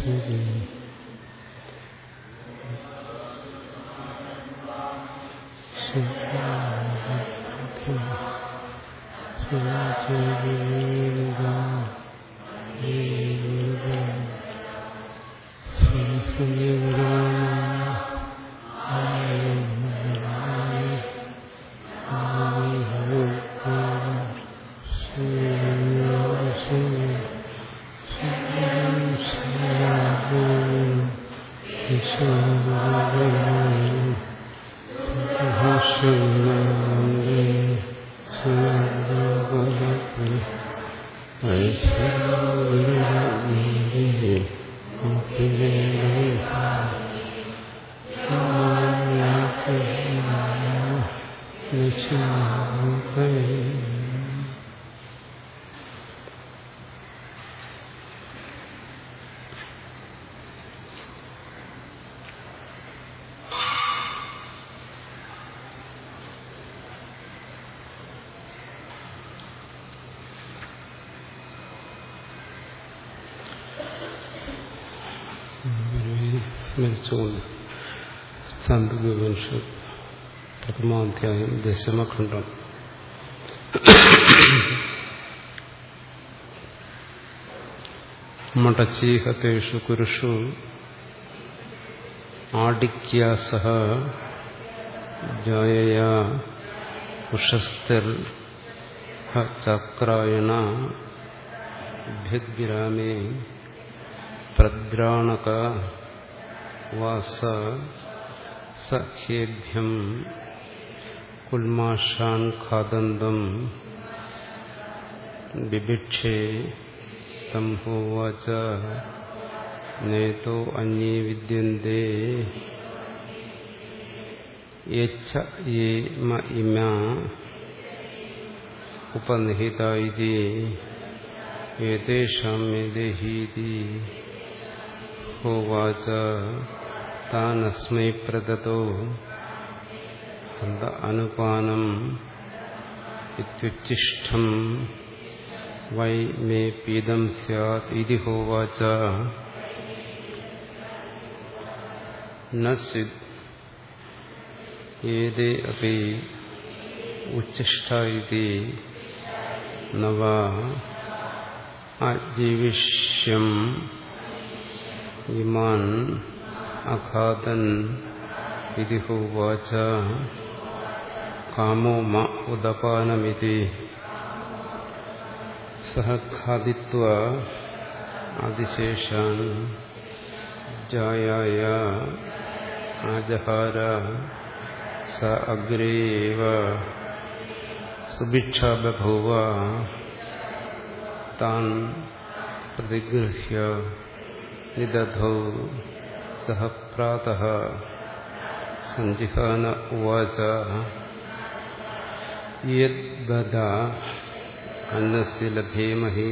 ഈശ്വരി സ്മരിച്ചുകൊണ്ട് പ്രഥമാധ്യായം ദശമഖണ്ഡം മടച്ചീഹത്തേഷു കുരുഷു ആഡിക്യാസഹ ജായയാ ഉഷസ്തിർ ചക്രായണ ഭിഗ്രാമേ പ്രദ്രാണക വാസ സഖ്യേഭ്യം കുൽമാഷാൻ ഖാദന്തം ബിഭിക്ഷേ തം ഹോവാച നേതോ അന്യേ വിദ്യന്തേ യച്ഛ യേമ ഇമ ഉപനിഹിത ഇതി ഏതേഷാം മേദേഹീതി ഹോവാച താനസ്മൈ പ്രദത്തോ അനുപാനം ഇത്യുച്ഛിഷ്ടം വൈ മേ പീതം സ്യാത് ഇതി ഹോവാച നസിദ് ഏതേ അപ്പി ഉച്ഛിഷ്ട ഇതി നവ അജീവിഷ്യം ഇമാൻ അഖാതൻ ഇതി ഹോവാച കാമോ മ ഉദപാനമിതി സഹ ഖാദിത്വ അതിശേഷാൻ ജായായ ആജഹാര സ അഗ്രേവ സുഭിക്ഷ ബഭൂവ താൻ പ്രതിഗൃഹ്യ നിദധൗ സഹ പ്രാതഃ സഞ്ജിഹാന ഉവാച യദ്ബദ അന്നസ്യ ലഭേമഹി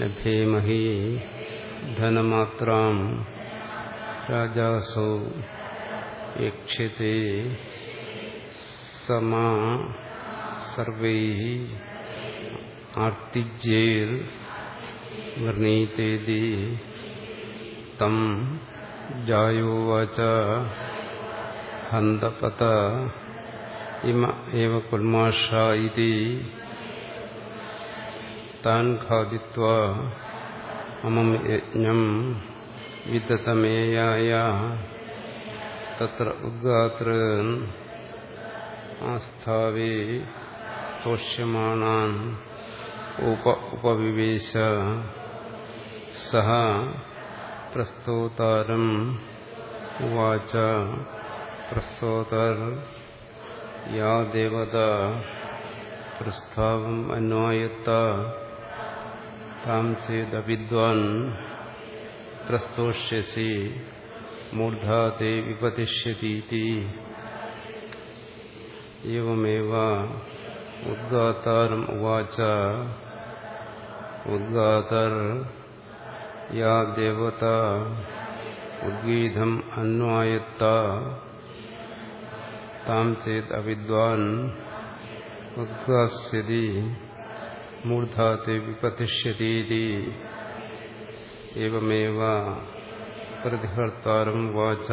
ലഭേമഹി ധനമാത്രാം രാജാസോ യക്ഷ്യത്തെ സമാ സർവൈ ആർത്തിജ്യേർ വർണ്ണീതേതി തം ജായോവാച ഹന്തപത ഇമ ഏവ കുൽമാഷ ഇതി താൻ ഖാദിത്വ അമം യജ്ഞം വിദതമേയായ തത്ര ഉദ്ഗാതൃൻ ആസ്ഥാവേ സ്തോഷ്യമാണാൻ ഉപ ഉപവിവേശ സഹ പ്രസ്തോതാരം ഉവാച പ്രസ്തോതർ യാ ദേവത പ്രസ്താവം അന്വായത്ത താം ചേദവിദ്വാൻ പ്രസ്തോഷ്യസി മൂർധാ തേ വിപതിഷ്യതീതി एवमेव उद्गातारम् उवाच उद्गातर या देवता उद्गीतम् अन्वायत्ता ताम् चेत् अविद्वान् उद्गास्यति मूर्धा ते विपतिष्यतीति एवमेव प्रतिहर्तारं वाच।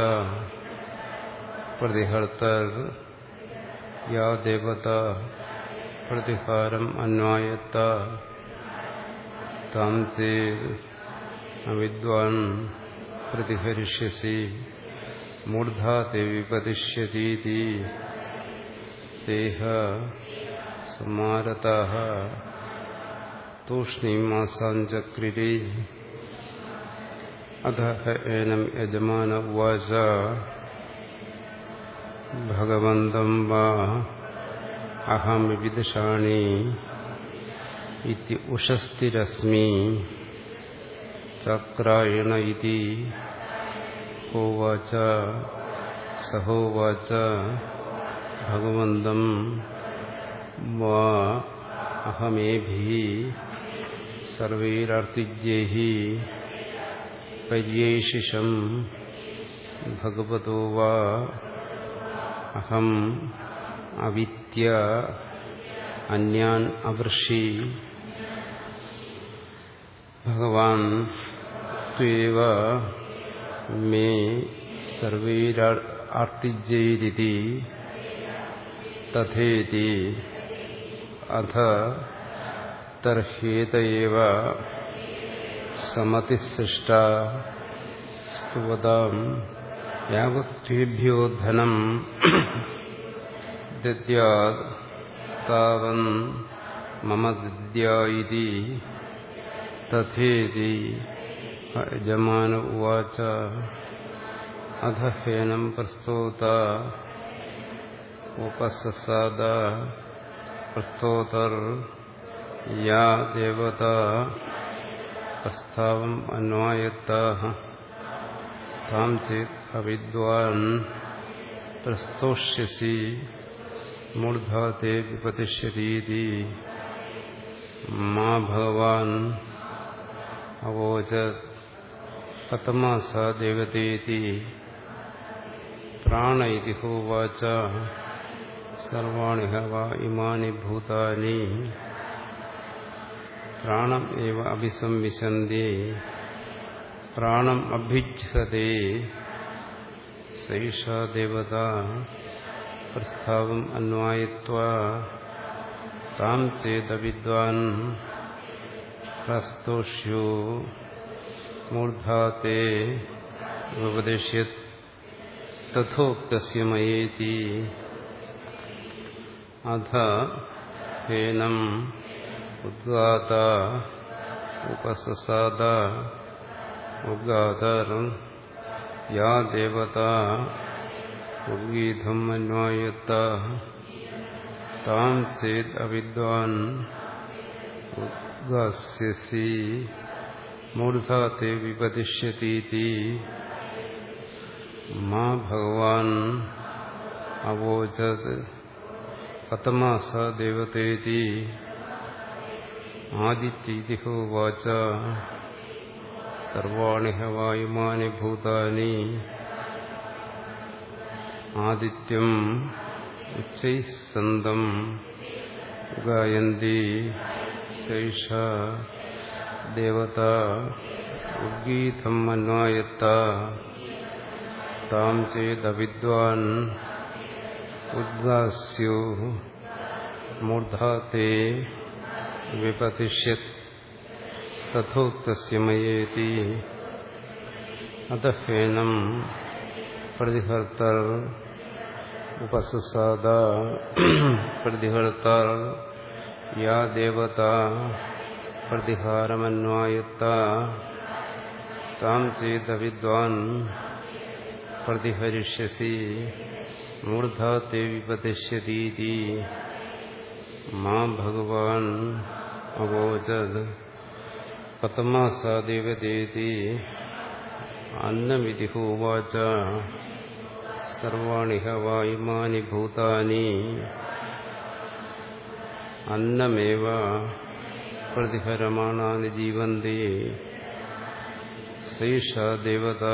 प्रतिहर्तर या देवता प्रतिहारम् अन्वायत। तां चेत् अविद्वान् प्रतिहरिष्यसि। मूर्धा ते विपतिष्यतीति तेह समारताः। तूष्णीमासाञ्चक्रिरे एनं यजमान उवाच। भगवन्तं वा अहं विदुषाणि चक्रायण होवाच सहोवाच भगवन्तं वा अहमेभिः सर्वैरार्तिज्यैः पर्यैशिषम् भगवतो वा अहम् अवित्य अन्यान् अवृषि भगवान् त्वेव മേ സർവൈരാർത്തിജൈരിതി തഥേതി അഥ തർഹേതയവ സമതിസൃഷ്ട സ്തുവതാം യാവത്ഭ്യോ ധനം ദദ്യാത് താവൻ മമ ദദ്യായി തഥേതി यजमान उवाच। अथ हेनं प्रस्तोत। उपससाद प्रस्तोतर्। या देवता प्रस्तावम् अन्वायत्ताः। तां चेत् अविद्वान् प्रस्तोष्यसि। मूर्धा ते विपतिष्यतीति। मा भगवान् अवोचत्। കഥമാസ ദേവതേതി പ്രാണ ഇതി ഹോവാച സർവാണി ഹവ ഇമാനി ഭൂതാനി പ്രാണം ഏവ അഭിസംവിശന്തി പ്രാണം അഭിജ്ജതേ സൈഷ ദേവത പ്രസ്താവം അന്വായത്വ താം ചേത വിദ്വാൻ പ്രസ്തോഷ്യോ मूर्धा ते उपदिश्यत् मयेति अथ हेनम् उद्गात उपससाद उद्गातर् या देवता उद्गीतम् अन्वायत्त तां चेत् अविद्वान् उद्गास्यसि। മൂർധത്തെ വിപതിഷ്യതീതി മാ ഭഗവാൻ അവോചത് കഥമാസ ദേവതേതി ആദിത്യതിഹോവാച സർവാണി ഹവായുമാനി ഭൂതാനി ആദിത്യം ഉച്ചൈസ്സന്തം ഗായന്തി ശൈഷ ദേവത മൂർധത്തെ മന്വായത്ത താം വിപതിഷ്യത് തഥോക്തമയേതി അതഹേനം പ്രതിഹർത്തർ ഉപസുസാദ പ്രതിഹർത്തർ യാ देवता പ്രതിഹാരമന്വായുക്ത. താം ചെയ്ത വിദ്വാൻ പ്രതിഹരിഷ്യസി. മൂർധ ദേവിപതിശ്യതീതി മാ ഭഗവാൻ അവോചത്. പത്തമാസാദേവദേതി അന്നമിതി ഹോവാച സർവാണി ഹവായുമാനി ഭൂതാനി. അന്നമേവ പ്രതിഹരമാണാന് ജീവന്തേ ശേഷ ദേവത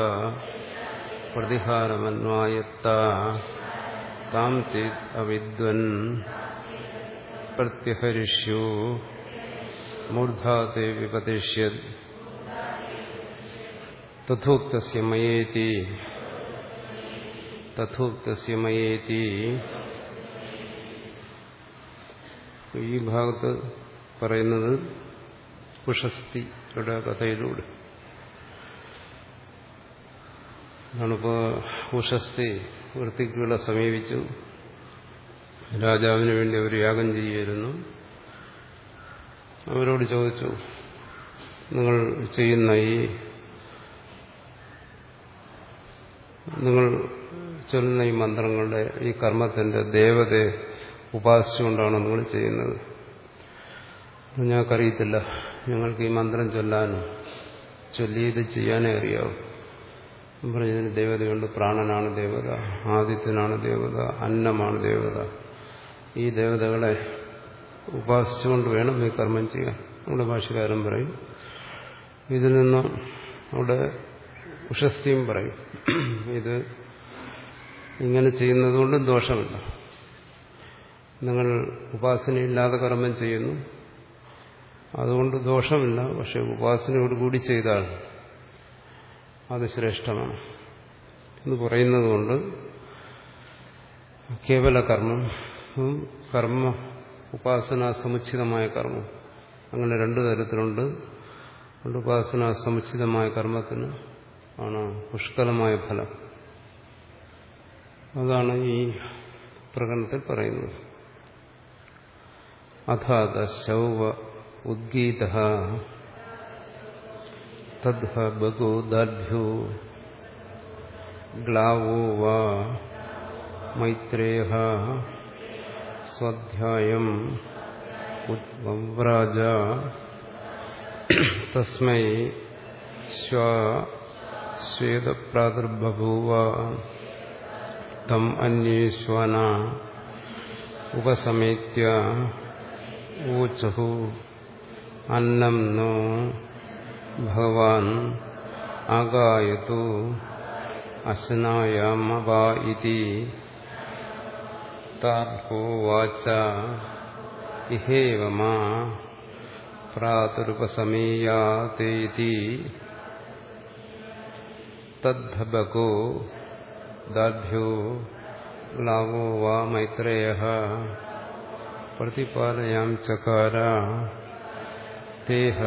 പ്രതിഹാരമന്വായത്ത താം ചേത് അവിദ്വൻ പ്രത്യഹരിഷ്യു മൂർധാതെ വിപതിഷ്യത് ഈ ഭാഗത്ത് പറയുന്നത് പുഷസ്തിയുടെ കഥയിലൂടെ. നമ്മളിപ്പോ ഉഷസ്തി വൃത്തിക്കുകളെ സമീപിച്ചു. രാജാവിന് വേണ്ടി അവർ യാഗം ചെയ്യുമായിരുന്നു അവരോട് ചോദിച്ചു നിങ്ങൾ ചെയ്യുന്ന ഈ നിങ്ങൾ ചൊല്ലുന്ന ഈ മന്ത്രങ്ങളുടെ ഈ കർമ്മത്തിന്റെ ദേവതയെ ഉപാസിച്ചുകൊണ്ടാണോ നിങ്ങൾ ചെയ്യുന്നത്? ഞങ്ങൾക്കറിയത്തില്ല. ഞങ്ങൾക്ക് ഈ മന്ത്രം ചൊല്ലാനും ചൊല്ലി ഇത് ചെയ്യാനേ അറിയാവൂ. പറഞ്ഞതിന് ദേവതയുണ്ട് പ്രാണനാണ് ദേവത ആദിത്യനാണ് ദേവത അന്നമാണ് ദേവത. ഈ ദേവതകളെ ഉപാസിച്ചുകൊണ്ട് വേണം ഈ കർമ്മം ചെയ്യാൻ. നമ്മുടെ ഭാഷകാരൻ പറയും ഇതിൽ നിന്ന് അവിടെ ഉഷസ്തിയും പറയും. ഇത് ഇങ്ങനെ ചെയ്യുന്നതുകൊണ്ട് ദോഷമില്ല. നിങ്ങൾ ഉപാസനയില്ലാതെ കർമ്മം ചെയ്യുന്നു. അതുകൊണ്ട് ദോഷമില്ല പക്ഷെ ഉപാസനയോട് കൂടി ചെയ്താൽ അത് ശ്രേഷ്ഠമാണ്. എന്ന് പറയുന്നത് കൊണ്ട് കേവല കർമ്മം കർമ്മ ഉപാസന സമുച്ചിതമായ കർമ്മം. അങ്ങനെ രണ്ടു തരത്തിലുണ്ട്. ഉപാസന സമുച്ചിതമായ കർമ്മത്തിന് ആണ് പുഷ്കലമായ ഫലം. അതാണ് ഈ പ്രകടനത്തിൽ പറയുന്നത്. അഥാത ശൗവ उद्गीतः। तद्ह भगो दाभ्यो ग्लावो वा मैत्रेयः। स्वाध्यायम्। उद्वव्राज तस्मै श्वा श्वेदप्रादुर्बभूव तम् अन्येष्वाना उपसमेत्य। ऊचुः അന്നം നോ ഭഗവാൻ ആഗായതു അശ്നായാമവാ ഇതി താർഹോവാച ഇഹേവ മാ പ്രാതുരുപസമേയാതേതി തദ്ധബകോ ദാഭ്യോ ഗ്ലാവോ तेह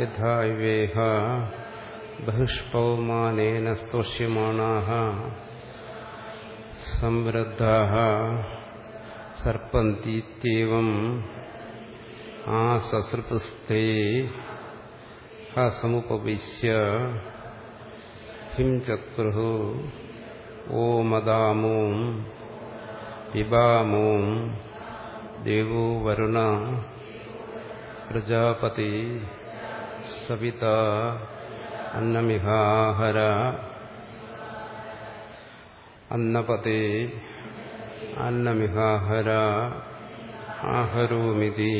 यथा इवेह बहिष्पवमानेन स्तोष्यमाणाः संवृद्धाः सर्पन्तीत्येवम् आससृपुस्ते हसमुपविश्य हिंचक्रुः ओ मदामों पिबामों देवो वरुण प्रजापति सविता अन्नमिहाहर अन्नपते अन्नमिहाहर आहरोमिति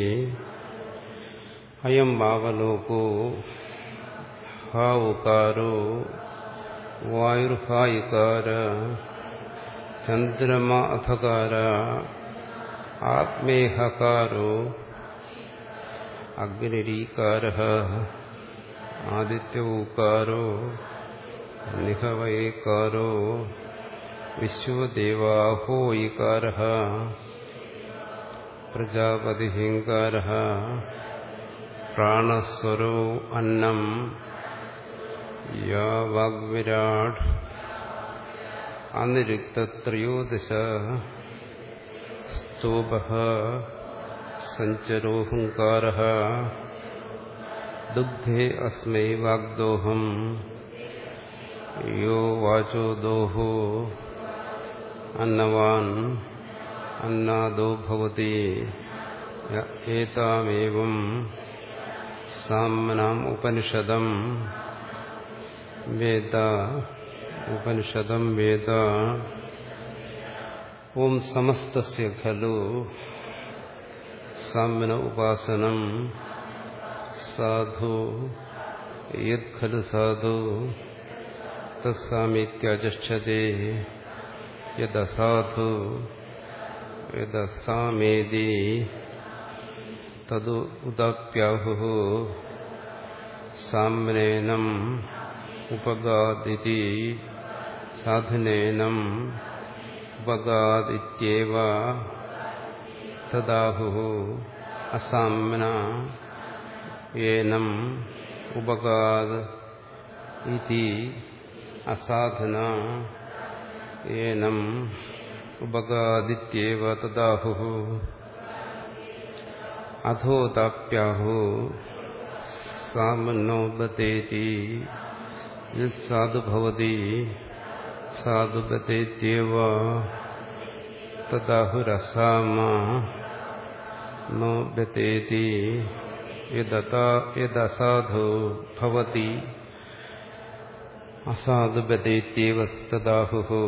अयम वावलोको हाउकारो उकारो चंद्रमाथकार आत्मेहकारो അഗ്നിരീകാര ആദിത്യോകാരോ നിഹവയേകാരോ വിശ്വദേവാഹോയികാര പ്രജാപതിഹിങ്കാര പ്രാണസ്വരോ അന്നം യാ വാഗ്വിരാട് അനിരുക്തത്രയോദശ സ്തൂപ സഞ്ചരോഹങ്കാര ദുഗ്ധേ അസ്മൈ വാഗ്ദോഹം യോ വാചോ ദോഹോ അന്നവാൻ അന്നാദോ ഭവതി ഏതാമേവം സാമ്നാം ഉപനിഷദം വേദ ഉപനിഷദം വേദ ഓം സമസ്തസ്യ ഖലു സാമ്ന ഉപാസനം സാധു യത് ഖലു സാധു തസ്സാമിത്യജക്ഷതേ യദസാധു യദസാമേതി തതു ഉദാപ്യാഹു സാമ്നേനം ഉപഗാദിതി സാധുനേനം ഉപഗാദിത്യേവ തദാഹു അസാമ്ന ഏനം ഉപഗാദ് ഇതി അസാധന ഏനം ഉപഗാദിത്യേവ തദാഹു അധോതാപ്യാഹു സാമന്നോബതേതി സാധു ഭവതി സാധുബതേത്യവ തദാഹുരസാമ ബതേതി യദസാധു ഭവതി അസാധുബതേത്യവ തദാഹു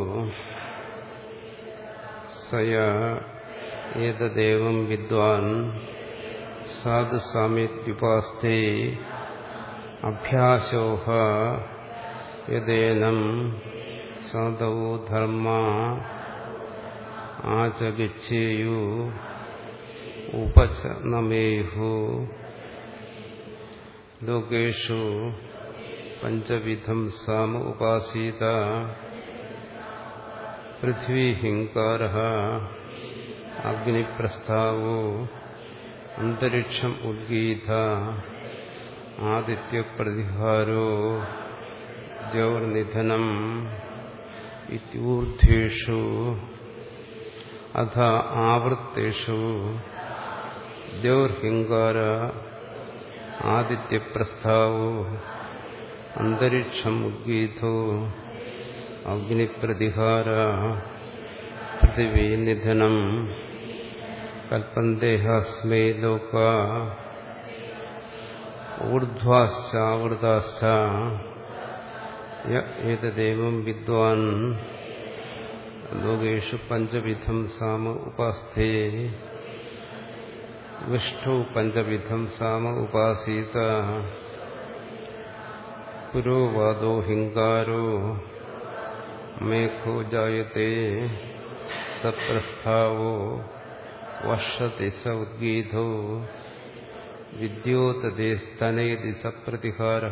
സയ ഏതദേവം വിദ്വാൻ സാധുസാമ്യുപാസ്തേ അഭ്യാസോഹ യദേനം സാധവോ ധർമ്മ ആചഗച്ഛേയു ഉപചനമേഹു ലോകേഷു പഞ്ചവിധം സാമ ഉപാസീത പൃഥ്വീഹിങ്കാര അഗ്നിപ്രസ്ഥാവോ അന്തരിക്ഷം ഉദ്ഗീത ആദിത്യപ്രതിഹാരോ ദ്യൗർനിധനം ഇത്യൂർധ്വേഷു അഥ ആവൃത്തേഷു ദ്യൗർഹിങ്കാര ആദിത്യപ്രസ്ഥാവോ അന്തരീക്ഷം ഉദ്ഗീതോ അഗ്നിപ്രതിഹാര പൃഥിവീനിധനം കൽപ്പന്തേഹസ്മൈ ലോക ഊർധ്വാശ്ചാവൃതാശ്ച ഏതദേവം വിദ്വാൻ ലോകേഷു പഞ്ചവിധം സാമ ഉപാസ്ഥേ വിഷ്ണു പഞ്ചവിധം സാമ ഉപാസീത പുരോവാദോ ഹിങ്കാരോ മേഘോ ജായത്തെ സപ്രസ്ഥാവോ വർഷതി സ ഉദ്ഗീതോ വിദ്യോതേ സ്തനയതി സപ്രതിഹാര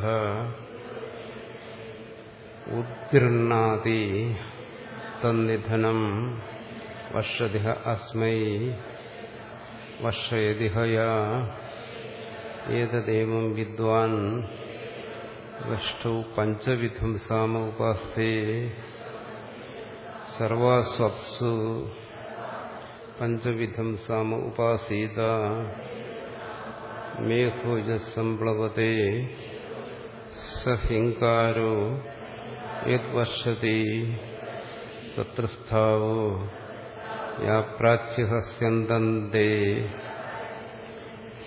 ഉദ്ഗൃണ്ണാതി തന്നിധനം വർഷതി അസ്മൈ വർഷയതി ഹയാ ഏതദേവം വിദ്വാൻ വിഷ്ടു പഞ്ചവിധം സാമ ഉപാസ്തേ സർവാസ്വപ്സു പഞ്ചവിധം സാമ ഉപാസീത മേഘോജസംപ്ലവത്തെ സഹിങ്കാരോ യദ്വർഷതി സത്രസ്ഥാവോ യാ പ്രാച്യഹസ്യന്തേ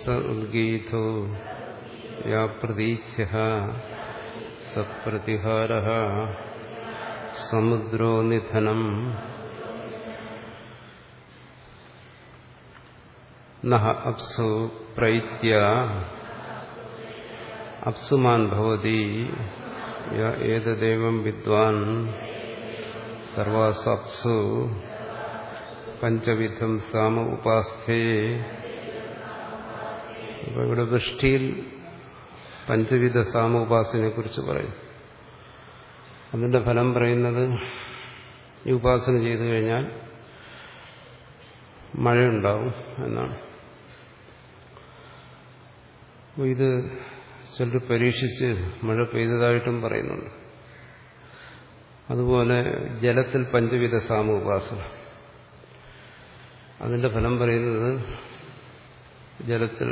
സ ഉദ്ഗീതോ യാ പ്രതീച്യ സപ്രതിഹാര സമുദ്രോ നിധനം. നഹ അപ്സു പ്രൈത്യ അപ്സുമാൻ ഭവതി ഏതദേവം വിദ്വാൻ സർവാസു അപ്സു പഞ്ചവിധം സാമ ഉപാസ്ഥയെ അപ്പൊ ഇവിടെ വൃഷ്ടിയിൽ പഞ്ചവിധ സാമ ഉപാസനയെ കുറിച്ച് പറയും. അതിന്റെ ഫലം പറയുന്നത് ഈ ഉപാസന ചെയ്തു കഴിഞ്ഞാൽ മഴയുണ്ടാവും എന്നാണ്. ഇത് ചിലർ പരീക്ഷിച്ച് മഴ പെയ്തതായിട്ടും പറയുന്നുണ്ട്. അതുപോലെ ജലത്തിൽ പഞ്ചവിധ സാമ ഉപാസന അതിന്റെ ഫലം പറയുന്നത് ജലത്തിൽ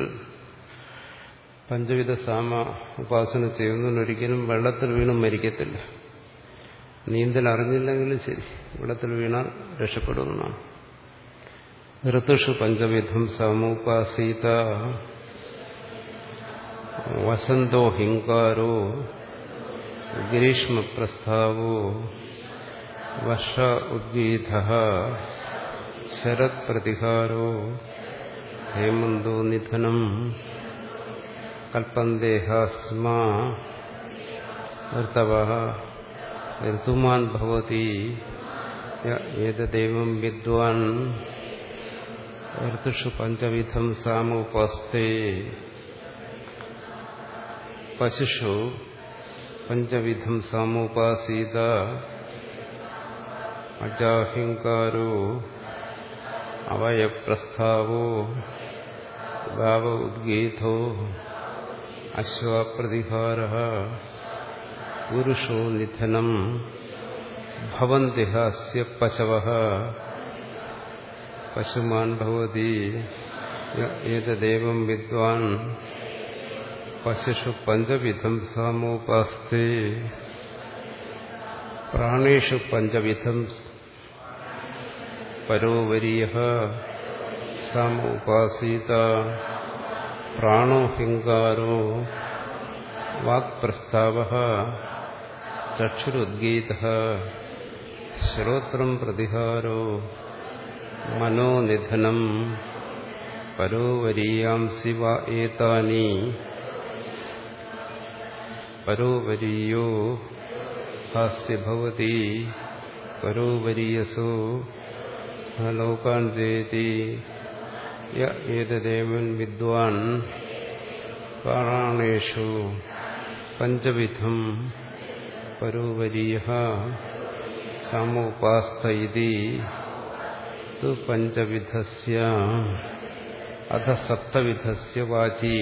പഞ്ചവിധ സാമ ഉപാസന ചെയ്യുന്നതിനൊരിക്കലും വെള്ളത്തിൽ വീണും മരിക്കത്തില്ല. നീന്തൽ അറിഞ്ഞില്ലെങ്കിലും ശരി വെള്ളത്തിൽ വീണാൽ രക്ഷപ്പെടുമെന്നാണ് ഋതുഷു പഞ്ചവിധം സമുപാസീത. വസന്തോ ഹിങ്കാരോ ഗ്രീഷ്മപ്രസ്ഥാവോ വർഷ ഉദ്ഗീത ശരത് പ്രതിഹാരോ. ഹേമന്തോ നിധനം. കൽപ്പന്തേഹാസ്മാ ഋതവ. ഋതുമാൻ ഭവതി. ഏതദേവം വിദ്വാൻ. ഋതുഷു പഞ്ചവിധം സാമോപസ്ഥേ പശുഷു പഞ്ചവിധം സാമോപാസീത. അജാഹിങ്കാരോ അവയപ്രസ്ഥാവോ ഗാവ ഉദ്ഗീതോ അശ്വപ്രതിഹാര പുരുഷോ നിധനം ഭവന്തിഹാസ്യ പശവ പശുമാൻ ഭവതി ഏതദേവം വിദ്വാൻ പശുഷു പഞ്ചവിധം സാമോപാസ്തേ പ്രാണേഷു പഞ്ചവിധം പരോവരീയ സാമോപാസീത പ്രാണോ ഹിങ്കാരോ വാക്പ്രസ്താവ ചക്ഷുരുദ്ഗീത ശ്രോത്രം പ്രതിഹാരോ മനോനിധനം പരോവരീയാംസി വ ഏതാനി. പരോവരീയോ ഹാസ്യഭവതി പരോവരീയസോ ലോകാൻ ജയതി ഏതദേവൻ വിദ്വാൻ പ്രാണേഷു പഞ്ചവിധം പരോപരീയ സാമോപാസ്ത ഇതി പഞ്ചവിധസ്യ അധ സപ്തവിധസ്യ വാചി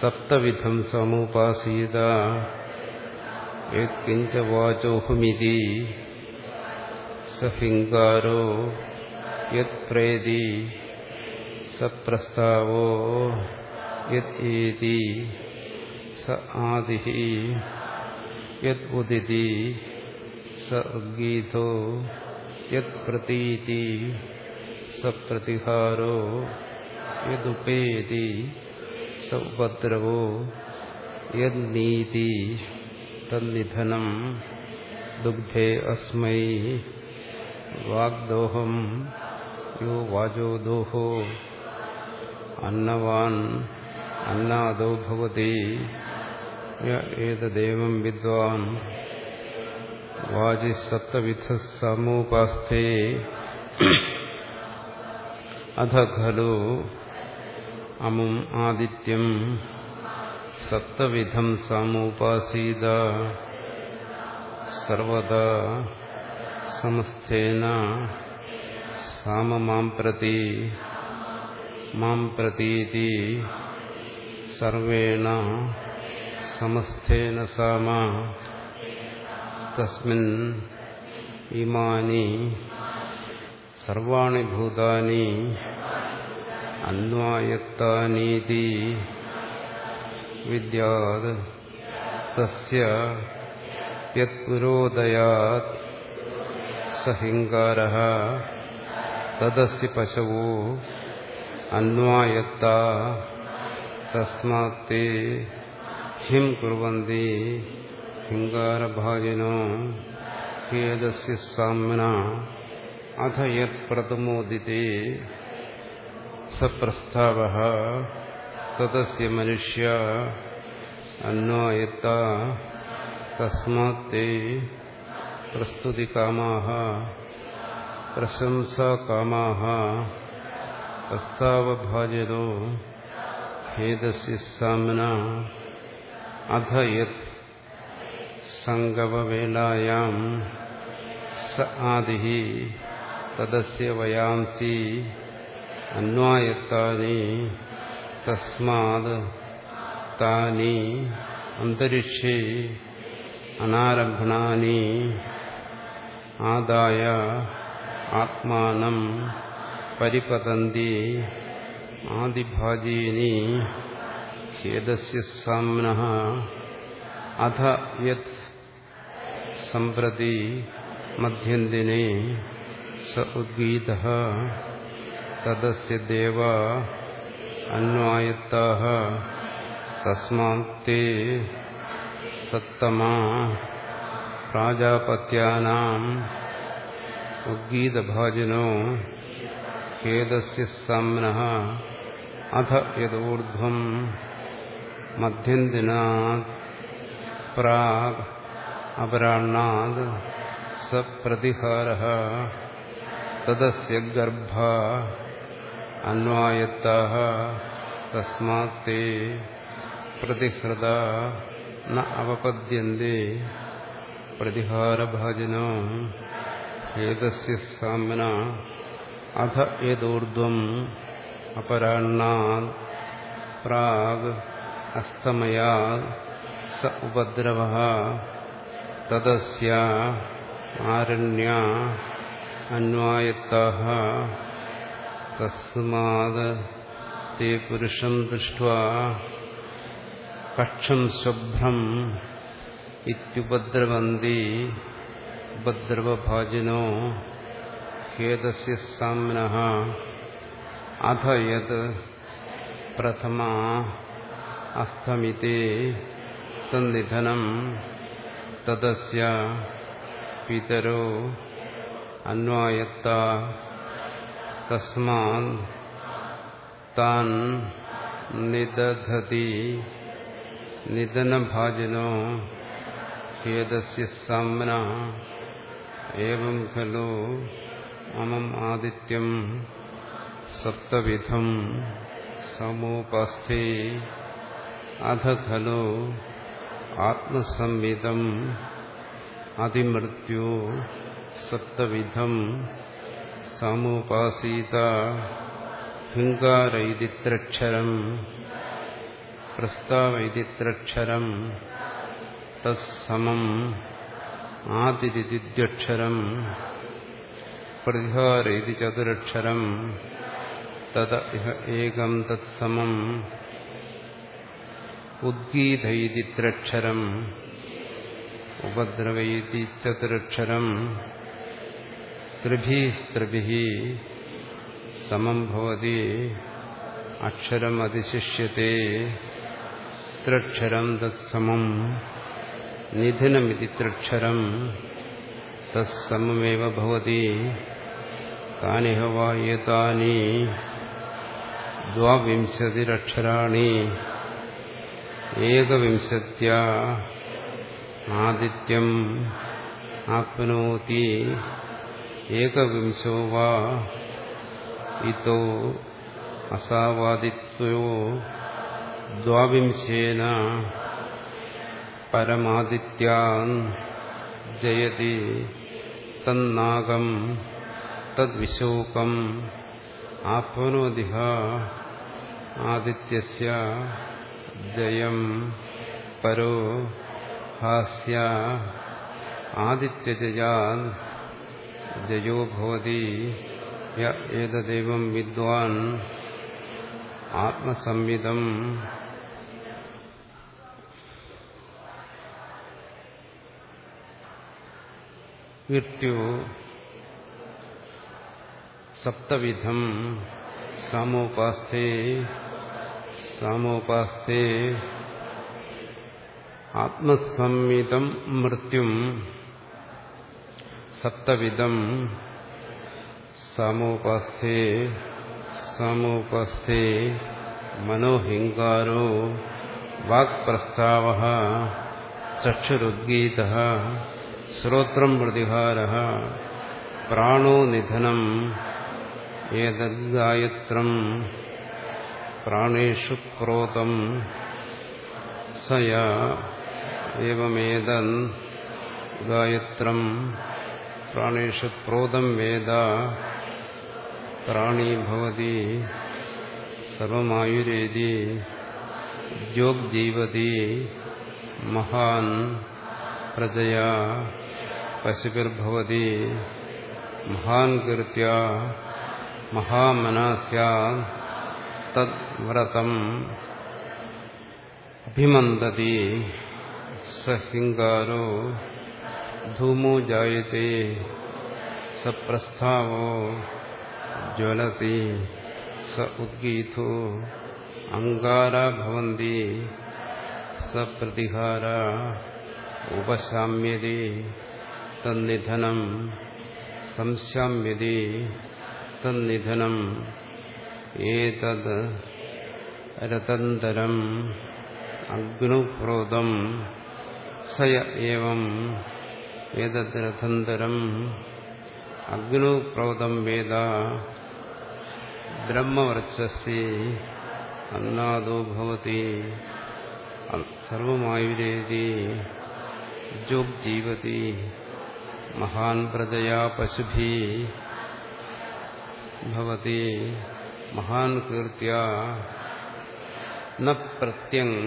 സപ്തവിധം സമുപാസീത യത്കിഞ്ച വാചോഹമിതി സഹിങ്കാരോ യത്പ്രേതി സപ്രസ്താവോ യത്ഏതി സ ആദി യത് ഉദിതി സ ഉദ്ഗീതോ യത് പ്രതീതി സപ്രതിഹാരോ യദുപേതി സ ഉപദ്രവോ യദ്നീതി തന്നിധനം ദുഗ്ധേ അസ്മൈ വാഗ്ദോഹം യോ വാജോ ദോഹോ അന്നവാൻ അന്നാദോ ഭവതി ഏതദേവം വിദ്വാൻ വാചി സപ്തവിധ സമുപാസ്ഥേ അധ ഖലു അമും ആദിത്യം സപ്തവിധം സമുപാസീത സർവദാ സമസ്തേന സാമ മാം പ്രതി മാം പ്രതീതി സർവേണ സമസ്തേന സാമ തസ്മിൻ ഇമാനി സർവാണി ഭൂതാനി അന്വായത്താനീതി വിദ്യാത് തസ്യ യത്പുരോദയാത് സഹിങ്കാര തദസ്യ പശവോ അന്വായത്ത തസ്മാത്തെ ഹിം കുർവന്തി ഹിങ്കാരഭാജിനോ ഖേദസ്യ സാമ്ന അഥ യത് പ്രഥമോദിതേ സപ്രസ്താവ തദസ്യ മനുഷ്യ അന്വായത്ത തസ്മാത്തെ പ്രസ്തുതികാമാഹ പ്രശംസാകാമാഹ പ്രസ്താവഭാജനോ ഖേദസ്യ സാമ്ന അധ യത് സങ്കവവേലായാം സ ആദി തദസ്യ വയാംസി അന്വായത്താനി തസ്മാത് താനി അന്തരിക്ഷേ ആദായ ആത്മാനം പരിപതന്തി ആദിഭാജീനി ഖേദസ്യ സാമ്ന അധ യത് സമ്പ്രതി മധ്യന്തിനെ സ ഉദ്ഗീത തദസ്യ ദേവ അന്വായത്ത തസ്മാ സത്തമാ പ്രാജാപത്യാനാം ഉദ്ഗീതഭാജനോ ഖേദസ്യ സാമ്ന അധ യദൂർധ്വം മധ്യന്തിനാത് പ്രാഗ് അപരാണാത് സപ്രതിഹാര തദസ്യ ഗർഭ അന്വായത്ത തസ്മാത്തെ പ്രതിഹൃത ന അവപദ്യന്തേ പ്രതിഹാരഭാജനോ ഏതസ്യ സാമന അധ ഏതോർധ്വം അപരാണ്ണാത് പ്രാഗ് അസ്തമയാ സ ഉപദ്രവ തദസ്യ ആരണ്യ അന്വായത്ത തസ്മാത് തേ പുരുഷം ദൃഷ്ട കക്ഷം ശുഭ്രം ഇത്യുപദ്രവന്തി ഉപദ്രവഭാജിനോ ഖേദസ്യ സാമ്നഃ അഥ യത് പ്രഥമ അസ്തമിതേ തന്നിധനം തദസ്യ പിതരോ അന്വായത്ത തസ്മാൻ താൻ നിദധതി നിധനഭാജനോ ഖേദസ്യ സാമ്ന ഏവം ഖലു അമം ആദിത്യം സപ്തവിധം സമോപാസ്ഥേ അധ ഖലു ആത്മസംവിധം അതിമൃത്യു സപ്തവിധം സമുപാസീത ഹിങ്കാരൈതിത്രക്ഷരം പ്രസ്താവൈതിത്രക്ഷരം തത്സമം ആദിരിദ്യക്ഷരം പ്രതിഹാരൈതി ചതുരക്ഷരം തത ഏകം തത്സമം ഉദ്ഗീതൈതിത്രക്ഷരം ഉപദ്രവൈതി ചതുരക്ഷരം ത്രിഭിസ്ത്രിഭിः സമം ഭവതി അക്ഷരമതിശിഷ്യത്തെ ത്രക്ഷരം തത്സമം നിധനമിതി ത്രക്ഷരം തത്സമമേവ ഭവതി താനിഹ വായതാനി ദ്വാവിംശതിരക്ഷരാണി ഏകവിംശത്യ ആദിത്യം ആപ്നോതി ഏകവിംശോ വാ ഇതോ അസാവാദിത്വോ ദ്വാവിംശേന പരമാദിത്യാൻ ജയതി തന്നാഗം തദ്വിശോകം ആപ്നോതിഹ ആദിത്യ ജയം പരോ ഹാസ്യ ആദിത്യജയാൻ ജയോ ഭവതി യ ഏതദേവം വിദ്വാൻ ആത്മസംവിധം വിർത്യോ സപ്തവിധം സാമോപാസ്ഥേ സാമോപാസ്ഥേ ആത്മസംവിധം മൃത്യും സപ്തവിധം സാമോപാസ്ഥേ സാമോപാസ്ഥേ മനോഹിങ്കാരോ വാക്പ്രസ്താവ ചക്ഷുരുദ്ഗീത ശ്രോത്രം പ്രതിഹാര. പ്രാണോ നിധനം ഏതദ്ഗായത്രം. പ്രാണേഷു ക്രോതം സയ ഏവമേതൻ ഗായത്രം പ്രാണേഷു ക്രോതം വേദ പ്രാണീഭവതി സർവമായുരേതി ജ്യോഗ്ജീവതി മഹാൻ പ്രജയാ. പശുഭിർഭവതി മഹാൻ കീർത്യ മഹാമനാസ്യാ തദ്വ്രതം അഭിമന്ദതി സഹിങ്കാരോ ധൂമോ ജായത്തെ സപ്രസ്ഥാവോ ജ്വലതി സ ഉദ്ഗീതോ അങ്കാര ഭവന്തി സപ്രതിഹാര ഉപശാമ്യതി തന്നിധനം. സംശാമ്യതി തന്നിധനം. ഏതത്? രതന്തരം. അഗ്നുപ്രോതം. സയ ഏവം. ഏതത് രഥന്തരം അഗ്നുപ്രോതം വേദ. ബ്രഹ്മവർച്ചസി. അന്നാദോ ഭവതി. സർവമായുരേതി. ജോഗ്ജീവതി മഹാൻ പ്രജയാ പശുഭി ഭവതി മഹാൻ കീർത്തിയ ന പ്രത്യങ്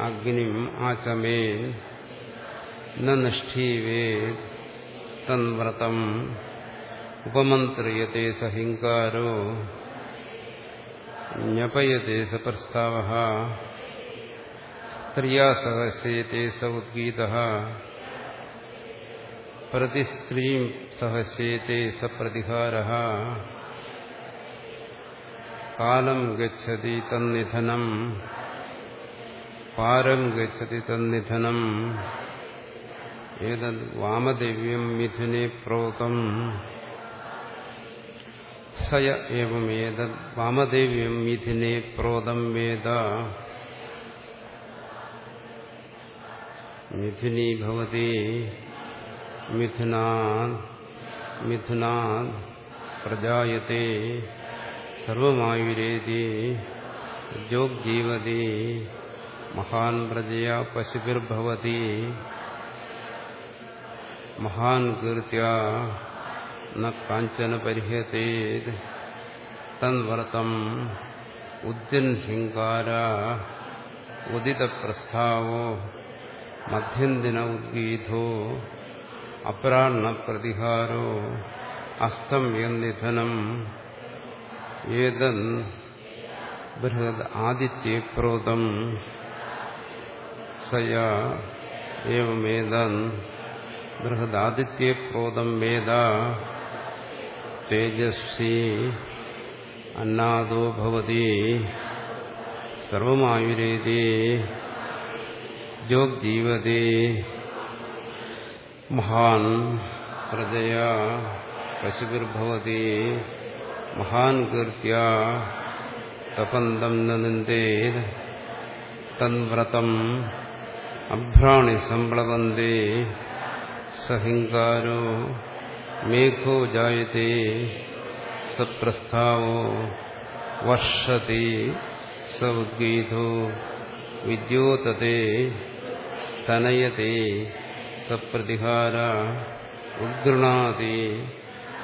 അഗ്നിം ആചമേ ന നിഷ്ഠീവേ തൻവ്രതം ഉപമന്ത്രയത്തെ സഹിങ്കാരോ ജ്ഞപയത്തെ സ പ്രസ്താവ സ്ത്രിയാ സഹസ്യത്തെ സ ഉദ്ഗീത പ്രതിസ്ത്രീം സഹസ്യത്തെ സ പ്രതിഹാര കാലം ഗച്ഛതി തന്നിധനം പാരം ഗച്ഛതി തന്നിധനം ഏതത് വാമദേവ്യം മിഥുനെ പ്രോതം സയ ഏവമേതത് വാമദേവ്യം മിഥുനെ പ്രോതം വേദ മിഥുനീ ഭവതി മിഥുനാത് മിഥുനാത് പ്രജായത്തെ സർവമായുരേതി ജോഗ്ജീവതി മഹാൻ പ്രജയാ പശുഭിർഭവതി മഹാൻ കീർത്യ കാഞ്ചന പരിഹ്യത്തെ തൻവ്രതം ഉദ്യൻഹിങ്കാര ഉദിതപ്രസ്ഥാവോ മധ്യന്തിന ഉദ്ഗീതോ അപരാഹ്ന പ്രതിഹാരോ അസ്തം യന്നിധനം ഏതൻ ബൃഹദ് ആദിത്യ പ്രോതം സയ ഏവമേതൻ ബൃഹദാദിത്യ പ്രോതം വേദ തേജസ്വി അന്നാദോ ഭവതി. സർവമായുരേതി. ജോഗ്ജീവതി. മഹാൻ പ്രജയാ പശുഭിർഭവതി മഹാൻ കീർത്തിയ തപന്തം നിന്ദേത് തൻവ്രതം അഭ്രാണി സംപ്ലവന്തേ സഹിങ്കാരോ മേഘോ ജായത്തെ സപ്രസ്ഥാവോ വർഷതി സ ഉദ്ഗീതോ വിദ്യോതത്തെ തനയത്തെ സപ്രതിഹാര ഉദ്ഗൃണാതി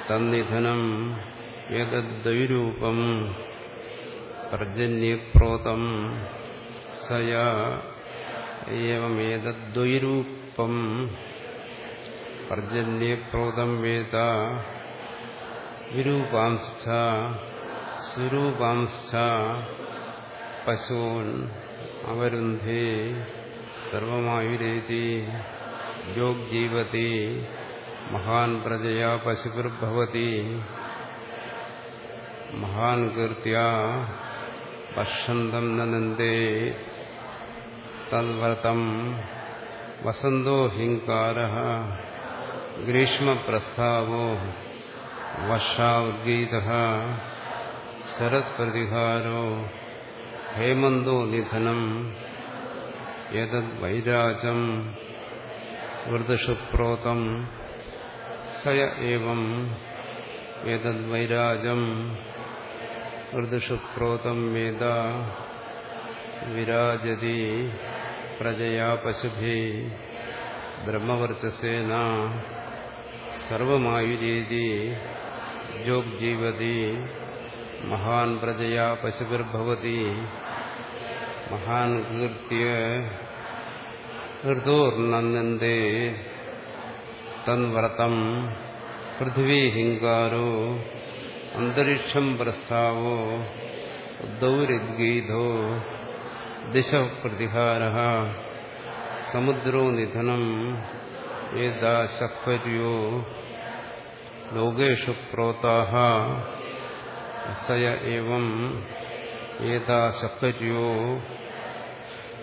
തന്നിധനം യദ്വൈരൂപം പർജന്യപ്രോതം സയ ഏവമേതദ്വൈരൂപം പർജന്യപ്രോതം വേദ വിരൂപാംസ്ഥ സ്വരൂപാംസ്ഥ പശൂൻ അവരുന്ധേ സർവമായുരേതി യോഗ്ജീവതി മഹാൻ പ്രജയാ പശുഭിർഭവതി മഹാൻ കീർത്തിയ വർഷന്തം നന്ദേ തദ്വ്രതം വസന്തോ ഹിങ്കാര ഗ്രീഷ്മപ്രസ്ഥാവോ വർഷാഗീത ശരത്പ്രതിഹാരോ ഹേമന്തോ നിധനം യദ്വൈരാജം വൃദുഷു പ്രോതം സയ ഏവം ഏതദ്വൈരാജം വൃദുഷു പ്രോതം വേദ വിരാജതി പ്രജയാ പശുഭി ബ്രഹ്മവർച്ചസേന സർവമായുരീതി ജോഗ്ജീവതി മഹാൻ പ്രജയാ പശുഭിർഭവതി മഹാൻ കീർത്തിയ ഋതോർനന്ദേ തൻവ്രതം പൃഥിവീഹിങ്കാരോ അന്തരീക്ഷം പ്രസ്താവോ ദൗരിദ്ഗീതോ ദിശ പ്രതിഹാര സമുദ്രോ നിധനം ഏതാ ശക്വര്യോ ലോകേഷു പ്രോത്താഹ സയ ഏവം ഏതാ ശക്വര്യോ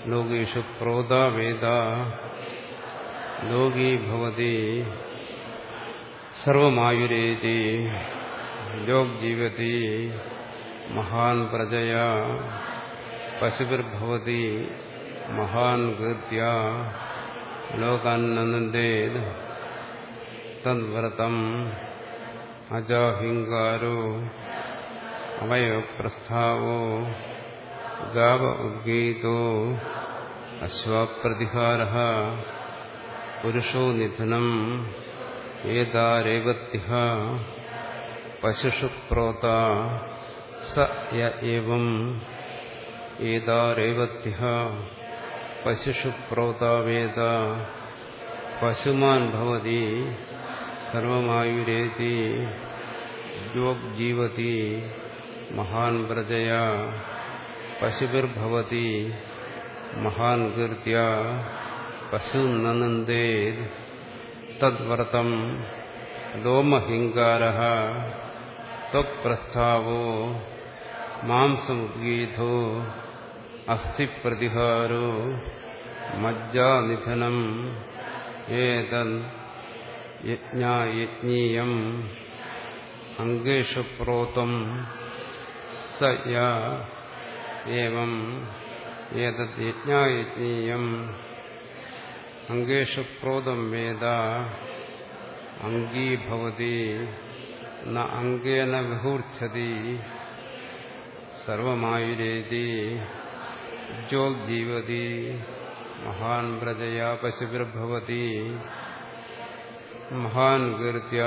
ലോകേഷു പ്രോതാ വേദ ലോകീ ഭവതി സർവമായുരേതി യോഗ്ജീവതി മഹാൻ പ്രജയ പശുഭിർഭവതി മഹാൻ കീർത്തിയ ലോകാന്നന്ദേത് തദ്വ്രതം അജാഹിങ്കാരോ അവയവപ്രസ്ഥാവോ ഗാവ ഉദ്ഗീതോ അശ്വാപ്രതിഹാര പുരുഷോ നിധനം ഏതാരേവത്യ പശുഷു പ്രോത സ യ ഏവം ഏതാരേവത്യ പശുഷു പ്രോത വേദ പശുമാൻ ഭവതി സർവമായുരേതി ദ്യോഗ്ജീവതി മഹാൻ വ്രജയാ പശുഭിർഭവതി മഹാൻ കീർത്തിയ പശു നന്ദേ തദ്വ്രതം ലോമഹിങ്കാര ത്വക്പ്രസ്ഥാവോ മാംസമുദ്ഗീതോ അസ്ഥിപ്രതിഹാരോ മജ്ജാനിധനം ഏതൻ യജ്ഞായജ്ഞീയം അംഗേഷു പ്രോതം സ യം ഏതത് യജ്ഞായജ്ഞീയം അംഗേഷു പ്രോതം വേദ അംഗീഭവതി ന അംഗേന വിഹൂർച്ഛതി സർവമായുരേതി ജ്യോജീവതി മഹാൻ വ്രജയാ പശുഭിർഭവതി മഹാൻ കീർത്യ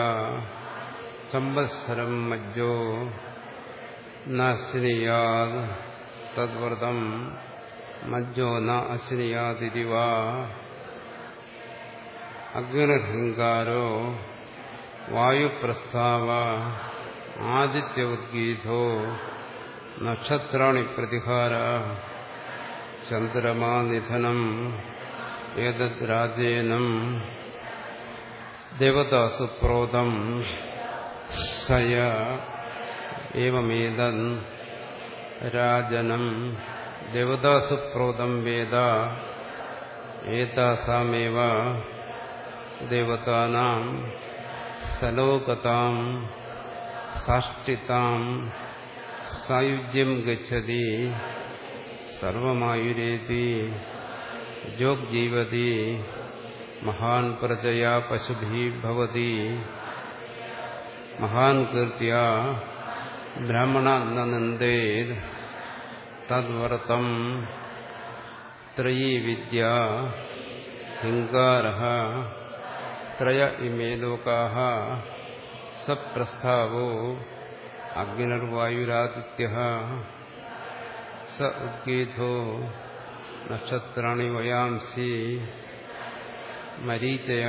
സംവത്സരം മജ്ജോ നശ്നിയാത് തദ്വ്രതം മജ്ജോ ന അശ്നിയാതിരി വാ. അഗ്നിർഹിങ്കാരോ വായുപ്രസ്താവ ആദിത്യ ഉദ്ഗീതോ നക്ഷത്രാണി പ്രതിഹാര ചന്ദ്രമാനിധനം ഏതദ് രാജേനം ദേവതാസു പ്രോതം സയ ഏവമേതൻ രാജനം ദേവതാസു പ്രോതം വേദ ഏതാസാമേവ ദേവതാനാം സലോകതാം സാഷ്ടിതാം സായുജ്യം ഗച്ഛതി സർവമായുരേതി ജോഗ്ജീവതി മഹാൻ പ്രജയാ പശുഭീഭവതി മഹാൻ കീർത്തിയ ബ്രാഹ്മണാനന്ദേ തദ്വ്രതം ത്രയീ വിദ്യ ഹിങ്കാര ത്രയ ഇമേ ലോകാ സപ്രസ്ഥാവോ അഗ്നിർവായുരാദിത്യ സ ഉദ്ഗീതോ നക്ഷത്രാണി വയാംസി മരീചയ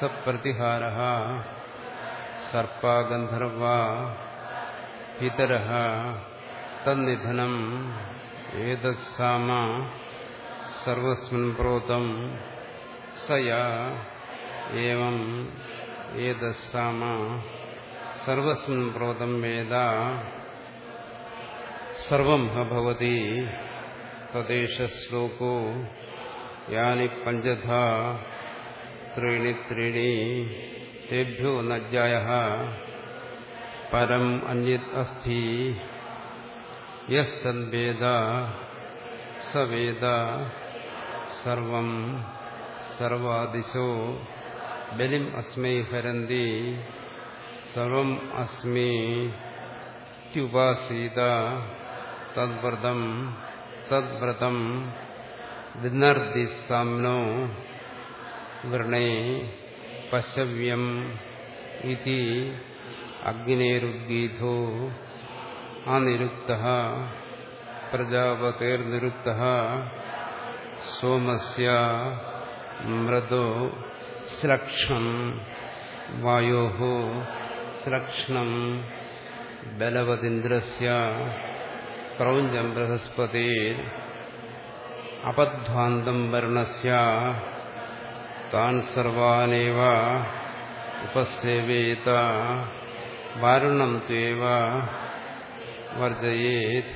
സപ്രതിഹാര സർപ്പാഗന്ധർവ പിതര തന്നിധനം ഏതത്സാമ സർവസ്മിൻ പ്രോതം സയാ ഏവം ഏതസ്സാമ സർവസ്മിൻ പ്രോതം വേദ സർവം ഭവതി തദ്ദേശ ശ്ലോകോ യാനി പഞ്ചധ ത്രീണി ത്രീണി തേഭ്യോ നജ്ജായ പരം അന്യത് അസ്ഥി യസ്തദ്വേദ സ വേദ സർവം സർവാദിശോ ബലിം അസ്മൈ ഹരന്തി സർവം അസ്മി ത്യുപാസീത തദ്വ്രതം തദ്വ്രതം ദിനർദി സാമ്നോ വൃണേ പശവ്യം ഇതി അഗ്നേരുദ്ഗീതോ അനിരുക്ത പ്രജാപതിർനിരുക്ത സോമസ്യ മൃദോ ശ്ലക്ഷം വായോ ശ്ലക്ഷ്ണം ബലവതിന്ദ്രസ്യ ക്രൗഞ്ചം ബൃഹസ്പതി അപധ്വാന്തം വർണ്ണസ്യ താൻ സർവാനേവ ഉപസേവേത വാരുണം ത്വേവ വർജയേത്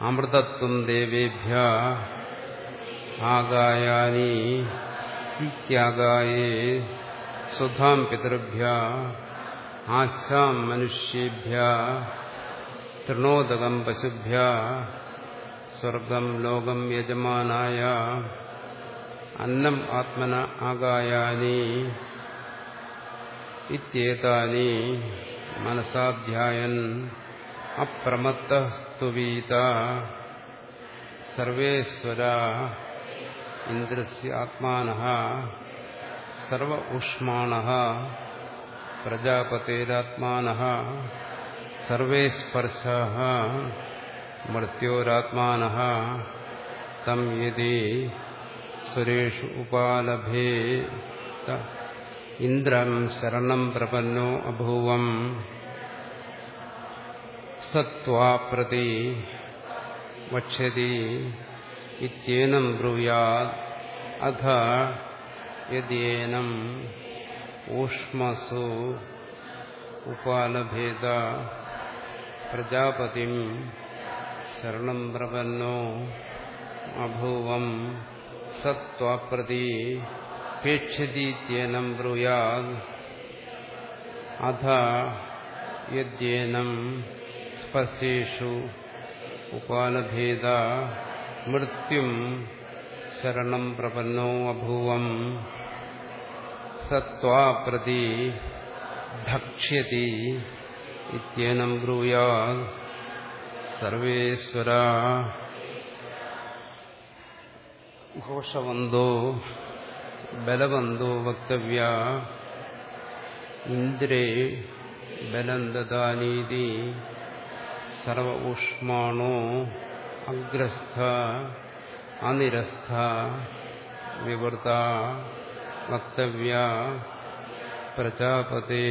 അമൃതത്വം ദേവേഭ്യ ആഗായാനി ഇത്യാഗായേ സുധാം പിതൃഭ്യ ആശാം മനുഷ്യേഭ്യ തൃണോദകം പശുഭ്യ സ്വർഗം ലോകം യജമാനായ അന്നം ആത്മന ആഗായാനി ഇത്യേതാനി മനസാധ്യായൻ അപ്രമത്ത സ്തുവീത സർവേശ്വര ഇന്ദ്രസ്യ ആത്മാനഃ സർവ ഊഷ്മാണഃ പ്രജാപതേരാത്മാനഃ. സർവേ സ്പർശാः മർത്യോരാത്മാനഃ തം യതി സുരേഷു ഉപാലഭേത ഇന്ദ്രം ശരണം പ്രപന്നോ അഭൂവം. സത്വാ പ്രതി വക്ഷ്യതി ഇത്യേനം ബ്രൂയാത് അഥ യദ്യേനം ഊഷ്മസു ഉപാലഭേദ പ്രജാപതിം ശരണം പ്രപന്നോ അഭൂവം സത്വാപ്രതി പേക്ഷ്യതീത്യേനം ബ്രൂയാത് അഥ യദ്യേനം സ്പർശേഷു ഉപാലഭേദ മൃത്യും ശരണം പ്രപന്നോ അഭൂവം സത്വാപ്രതി ഭക്ഷ്യതി ഇത്യേനം ബ്രൂയാത് സർവേശ്വര ഘോഷവന്തോ ബലവന്തോ വക്തവ്യ ഇന്ദ്രേ ബലം ദദാനീതി സർവ ഊഷ്മാണോ അഗ്രസ്ഥ അനിരസ്ഥ വിവൃത വക്തവ്യ പ്രജാപതേ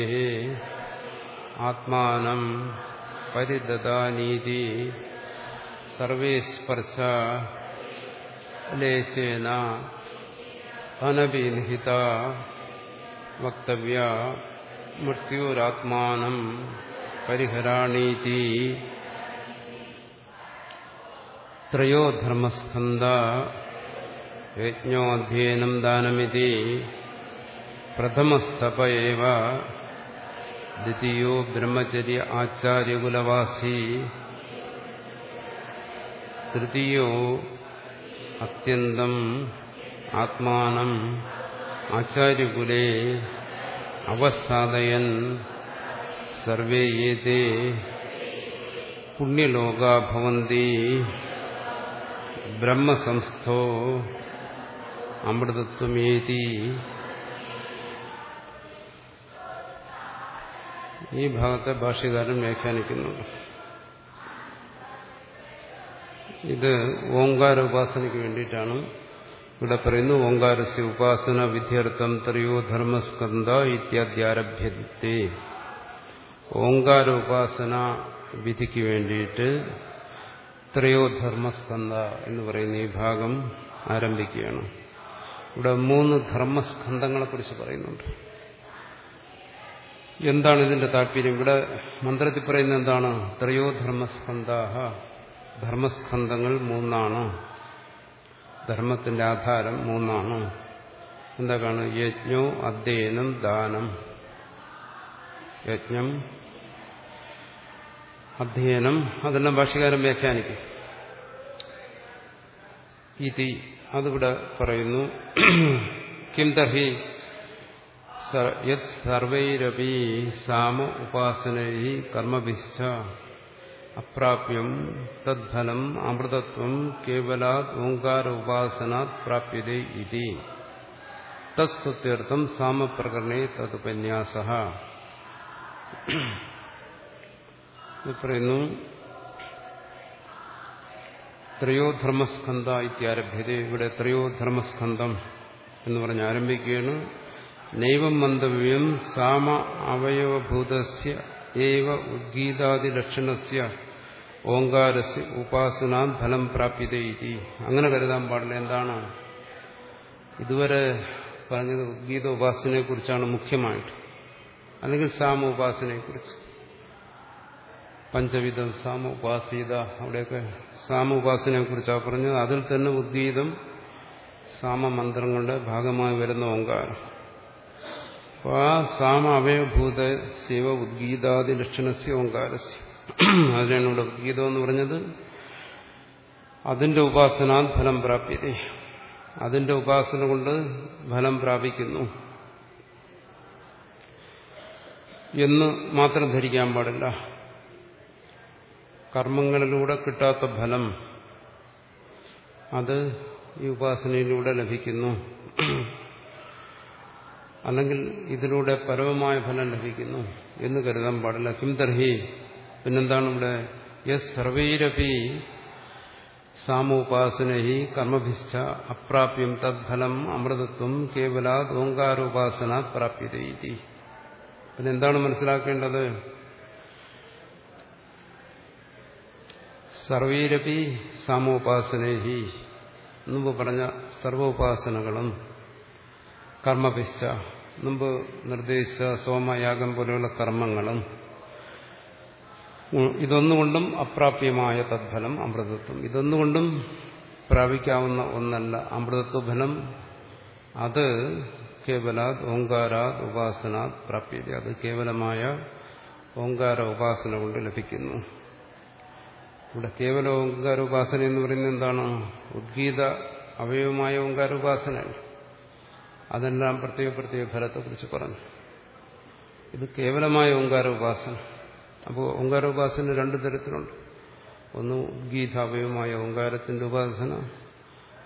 ആത്മാനം പരിദദാനീതി സർവേ സ്പർശ ലേശേന അനഭിനിഹിത വക്തവ്യ മൃത്യുരാത്മാനം പരിഹരാണീതി ത്രയോ ധർമ്മസ്കന്ധ യജ്ഞോധ്യയനം ദാനമിതി പ്രഥമസ്തപ ഏവ ദ്വിതീയോ ബ്രഹ്മചര്യ ആചാര്യകുലവാസി തൃതീയോ അത്യന്തം ആത്മാനം ആചാര്യകുലേ അവസാദയൻ സർവേ ഏതേ പുണ്യലോകാ ഭവന്തി ബ്രഹ്മസംസ്ഥോ അമൃതത്വമേതി. ഈ ഭാഗത്തെ ഭാഷ്യകാരൻ വ്യാഖ്യാനിക്കുന്നു. ഇത് ഓങ്കാര ഉപാസനയ്ക്ക് വേണ്ടിയിട്ടാണ്. ഇവിടെ പറയുന്നു ഓങ്കാരസ്യ ഉപാസന വിദ്യാർത്ഥം ത്രയോ ധർമ്മസ്കന്ധ ഇത്യാദ്യാരഭ്യത്തെ. ഓങ്കാര ഉപാസന വിധിക്ക് വേണ്ടിയിട്ട് ത്രയോ ധർമ്മസ്കന്ധ എന്ന് പറയുന്ന ഈ ഭാഗം ആരംഭിക്കുകയാണ്. ഇവിടെ മൂന്ന് ധർമ്മസ്കന്ധങ്ങളെ കുറിച്ച് പറയുന്നുണ്ട്. എന്താണ് ഇതിന്റെ താല്പര്യം? ഇവിടെ മന്ത്രത്തിൽ പറയുന്നത് എന്താണ്? ത്രയോ ധർമ്മസ്കന്ധാഹ ധർമ്മസ്കന്ധങ്ങൾ മൂന്നാണ്. ധർമ്മത്തിന്റെ ആധാരം മൂന്നാണ്. എന്തൊക്കെയാണ് യജ്ഞോ അധ്യയനം ദാനം. യജ്ഞം അധ്യയനം അതെല്ലാം ഭാഷകാരം വ്യാഖ്യാനിക്കും. ഇതി അതിവിടെ പറയുന്നു കിം തഹി സർവൈരപി സാമ ഉപാസനൈ കർമ്മഭിശ്ച അപ്രാപ്യം തദ്ഫലം അമൃതത്വം കേവലാത് ഓങ്കാര ഉപാസനാത് പ്രാപ്യതേ ഇതി. തസ്തുത്യർത്ഥം സാമപ്രകരണേ തതുപന്യാസ പറയുന്നു ത്രയോ ധർമ്മസ്കന്ധ ഇത്യാരഭ്യത ഇവിടെ ത്രയോ ധർമ്മസ്കന്ധം എന്ന് പറഞ്ഞ് ആരംഭിക്കുകയാണ്. നൈവം മന്തവ്യം സാമ അവയവഭൂതസ്യ ഏവ ഉദ്ഗീതാദിലക്ഷണസ്യ ഓങ്കാരസ്യ ഉപാസനാ ഫലം പ്രാപ്യത ഇതി. അങ്ങനെ കരുതാൻ പാടില്ല. എന്താണ്? ഇതുവരെ പറഞ്ഞത് ഉദ്ഗീത ഉപാസനയെക്കുറിച്ചാണ് മുഖ്യമായിട്ട്. അല്ലെങ്കിൽ സാമ ഉപാസനയെക്കുറിച്ച്. പഞ്ചവിധം സാമ ഉപാസീത. അവിടെയൊക്കെ സാമ ഉപാസനയെക്കുറിച്ചാണ് പറഞ്ഞത്. അതിൽ തന്നെ ഉദ്ഗീതം സാമമന്ത്രങ്ങളുടെ ഭാഗമായി വരുന്ന ഓങ്കാരം. അപ്പോൾ ആ സാമ അവയഭൂത ശിവ ഉദ്ഗീതാദി ലക്ഷണസ്യ ഓങ്കാരസ്യ. അതിനാണ് ഇവിടെ ഉദ്ഗീതം എന്ന് പറഞ്ഞത്. അതിന്റെ ഉപാസന ഫലം പ്രാപ്യത. അതിന്റെ ഉപാസന കൊണ്ട് ഫലം പ്രാപിക്കുന്നു. എന്ന് മാത്രം ധരിക്കാൻ പാടില്ല. കർമ്മങ്ങളിലൂടെ കിട്ടാത്ത ഫലം അത് ഈ ഉപാസനയിലൂടെ ലഭിക്കുന്നു. അല്ലെങ്കിൽ ഇതിലൂടെ പരമമായ ഫലം ലഭിക്കുന്നു എന്ന് കരുതാൻ പാടില്ല. കിം തർഹി പിന്നെന്താണ് ഇവിടെ? യസ് സർവൈരപി സാമോപാസനഹി കർമ്മഭിശ്ച അപ്രാപ്യം തദ്ഫലം അമൃതത്വം കേവലാത് ഓങ്കാരോപാസന പ്രാപ്യത ഇതി. പിന്നെ എന്താണ് മനസ്സിലാക്കേണ്ടത്? സർവൈരപി സാമോപാസനേഹി മുമ്പ് പറഞ്ഞ സർവോപാസനകളും കർമ്മപിശ്ച മുമ്പ് നിർദ്ദേശിച്ച സോമയാഗം പോലെയുള്ള കർമ്മങ്ങളും ഇതൊന്നുകൊണ്ടും അപ്രാപ്യമായ തദ്ഫലം അമൃതത്വം. ഇതൊന്നുകൊണ്ടും പ്രാപിക്കാവുന്ന ഒന്നല്ല അമൃതത്വഫലം. അത് കേവലാത് ഓങ്കാരാത് ഉപാസനാത് പ്രാപ്യത അത് കേവലമായ ഓങ്കാര ഉപാസന കൊണ്ട് ലഭിക്കുന്നു. ഇവിടെ കേവല ഓങ്കാര ഉപാസന എന്ന് പറയുന്നത് എന്താണ്? ഉദ്ഗീത അവയവമായ ഓങ്കാര ഉപാസനയാണ് അതെല്ലാം പ്രത്യേക പ്രത്യേക ഫലത്തെക്കുറിച്ച് പറഞ്ഞു. ഇത് കേവലമായ ഓങ്കാര ഉപാസന അപ്പോൾ ഓങ്കാര ഉപാസന രണ്ടു തരത്തിലുണ്ട്. ഒന്ന് ഗീതാവയവമായ ഓങ്കാരത്തിന്റെ ഉപാസന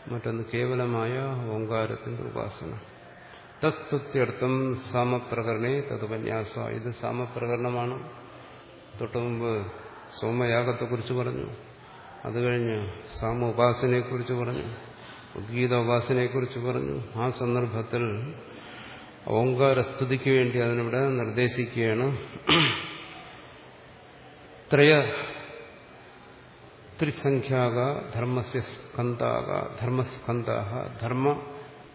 മറ്റൊന്ന് കേവലമായ ഓങ്കാരത്തിന്റെ ഉപാസന. തസ്തുത്യർത്ഥം സാമപ്രകരണേ തതുപന്യാസ. ഇത് സാമപ്രകരണമാണ്. തൊട്ടു മുമ്പ് സോമയാഗത്തെക്കുറിച്ച് പറഞ്ഞു. അത് കഴിഞ്ഞ് സാമ ഉപാസനയെക്കുറിച്ച് പറഞ്ഞു. ഉദ്ഗീത ഉപാസനയെക്കുറിച്ച് പറഞ്ഞു. ആ സന്ദർഭത്തിൽ ഓങ്കാരസ്തുതിക്ക് വേണ്ടി അതിനിവിടെ നിർദ്ദേശിക്കുകയാണ്. ത്രയ ത്രിസംഖ്യാക ധർമ്മസ്യ സ്കന്ധാക ധർമ്മസ്കന്ധ ധർമ്മ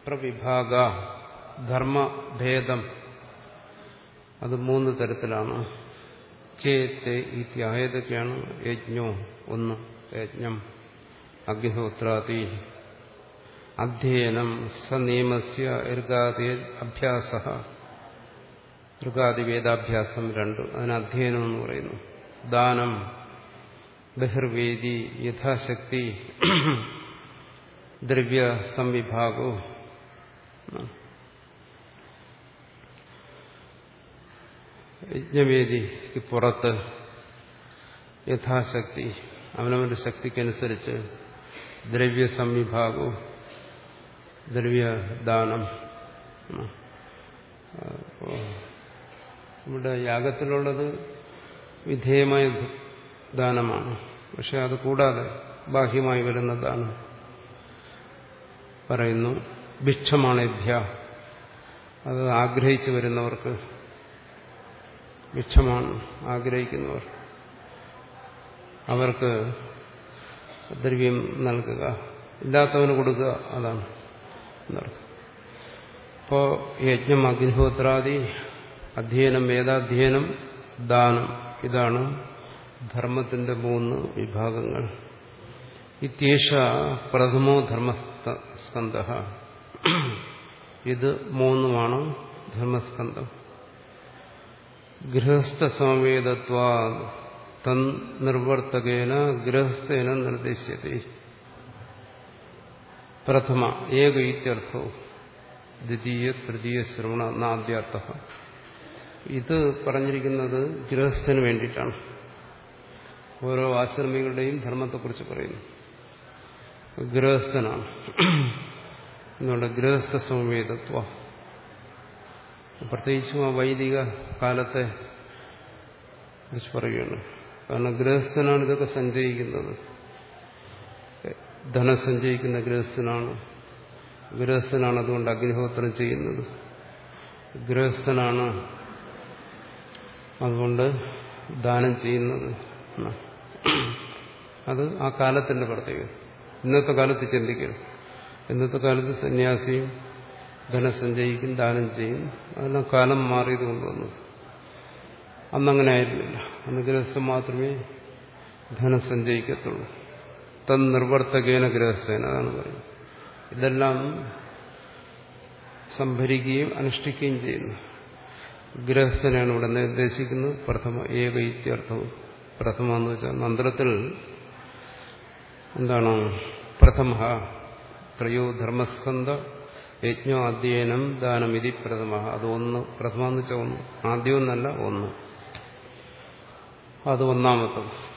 പ്രവിഭാഗ ധർമ്മഭേദം. അത് മൂന്ന് തരത്തിലാണ്. കേ തേ ഇത്യായതൊക്കെയാണ് യജ്ഞോ ഒന്ന് യജ്ഞം അഗ്നിഹോത്രാതി അധ്യയനം സനിയമസ്യ ഋഗാദി അഭ്യാസ. ഋഗാദി വേദാഭ്യാസം രണ്ട്. അതിന് അധ്യയനം എന്ന് പറയുന്നു. ദാനം ബഹിർവേദി യഥാശക്തി ദ്രവ്യ സംവിഭാഗോ യജ്ഞവേദിക്ക് പുറത്ത് യഥാശക്തി അവനവന്റെ ശക്തിക്കനുസരിച്ച് ദ്രവ്യ സംവിഭാഗവും ദ്രവ്യദാനം. ഇവിടെ യാഗത്തിലുള്ളത് വിധേയമായ ദാനമാണ്. പക്ഷെ അത് കൂടാതെ ബാഹ്യമായി വരുന്ന ദാനം പറയുന്നു. ഭിക്ഷമാണേഭ്യ. അത് ആഗ്രഹിച്ചു വരുന്നവർക്ക് ഭിക്ഷമാണ് ആഗ്രഹിക്കുന്നവർ. അവർക്ക് ദ്രവ്യം നൽകുക ഇല്ലാത്തവന് കൊടുക്കുക അതാണ് ഇപ്പോ യജ്ഞം അഗ്നിഹോത്രാദി അധ്യയനം വേദാധ്യയനം ദാനം ഇതാണ് ധർമ്മത്തിന്റെ മൂന്ന് വിഭാഗങ്ങൾ. ഇത്യേഷ പ്രഥമോ ധർമ്മസ്കന്ധ ഇത് മൂന്നുമാണ് ധർമ്മസ്കന്ധം. ഗൃഹസ്ഥസമവേദത്വ തൻ നിർവർത്തകേന ഗൃഹസ്ഥേന നിർദ്ദേശ്യത്തെ പ്രഥമ ഏക ഇത്യർത്ഥോ ദ്വിതീയ തൃതീയ ശ്രവണ നാദ്യാർത്ഥ. ഇത് പറഞ്ഞിരിക്കുന്നത് ഗൃഹസ്ഥന് വേണ്ടിയിട്ടാണ്. ഓരോ ആശ്രമികളുടെയും ധർമ്മത്തെക്കുറിച്ച് പറയുന്നു. ഗൃഹസ്ഥനാണ്. എന്നുള്ള ഗൃഹസ്ഥ സമവേദത്വ പ്രത്യേകിച്ചും ആ വൈദിക കാലത്തെ കുറിച്ച് പറയുകയാണ്. കാരണം ഗൃഹസ്ഥനാണ് ഇതൊക്കെ സഞ്ചയിക്കുന്നത്. ധനം സഞ്ചയിക്കുന്ന ഗൃഹസ്ഥനാണ്. ഗൃഹസ്ഥനാണ് അതുകൊണ്ട് അഗ്നിഹോത്രം ചെയ്യുന്നത്. ഗൃഹസ്ഥനാണ് അതുകൊണ്ട് ദാനം ചെയ്യുന്നത്. അത് ആ കാലത്തിന്റെ പ്രത്യേകത. ഇന്നത്തെ കാലത്ത് ചിന്തിക്കരുത്. ഇന്നത്തെ കാലത്ത് സന്യാസിയും ധനം സഞ്ചയിക്കും ദാനം ചെയ്യും. അതെല്ലാം കാലം മാറിയത് കൊണ്ടുവന്നു അന്നങ്ങനെ ആയിരുന്നില്ല. അന്ന് ഗൃഹസ്ഥം മാത്രമേ ധനം സഞ്ചയിക്കത്തുള്ളൂ. തൻ നിർവർത്തകേന ഗൃഹസ്ഥേന അതാണ് പറയുന്നത്. ഇതെല്ലാം സംഭരിക്കുകയും അനുഷ്ഠിക്കുകയും ചെയ്യുന്നു. ഗൃഹസ്ഥനാണ് ഇവിടെ നിർദ്ദേശിക്കുന്നത്. പ്രഥമ ഏക ഇത്യർത്ഥവും. പ്രഥമ എന്ന് വെച്ചാൽ മന്ത്രത്തിൽ എന്താണ്? പ്രഥമ ത്രയോ ധർമ്മസ്കന്ധ യജ്ഞോ അധ്യയനം ദാനം ഇതി പ്രഥമ. അത് ഒന്ന്. പ്രഥമ എന്ന് വെച്ചാൽ ഒന്ന്. ആദ്യമൊന്നല്ല ഒന്ന്. അത് ഒന്നാമത്തത്.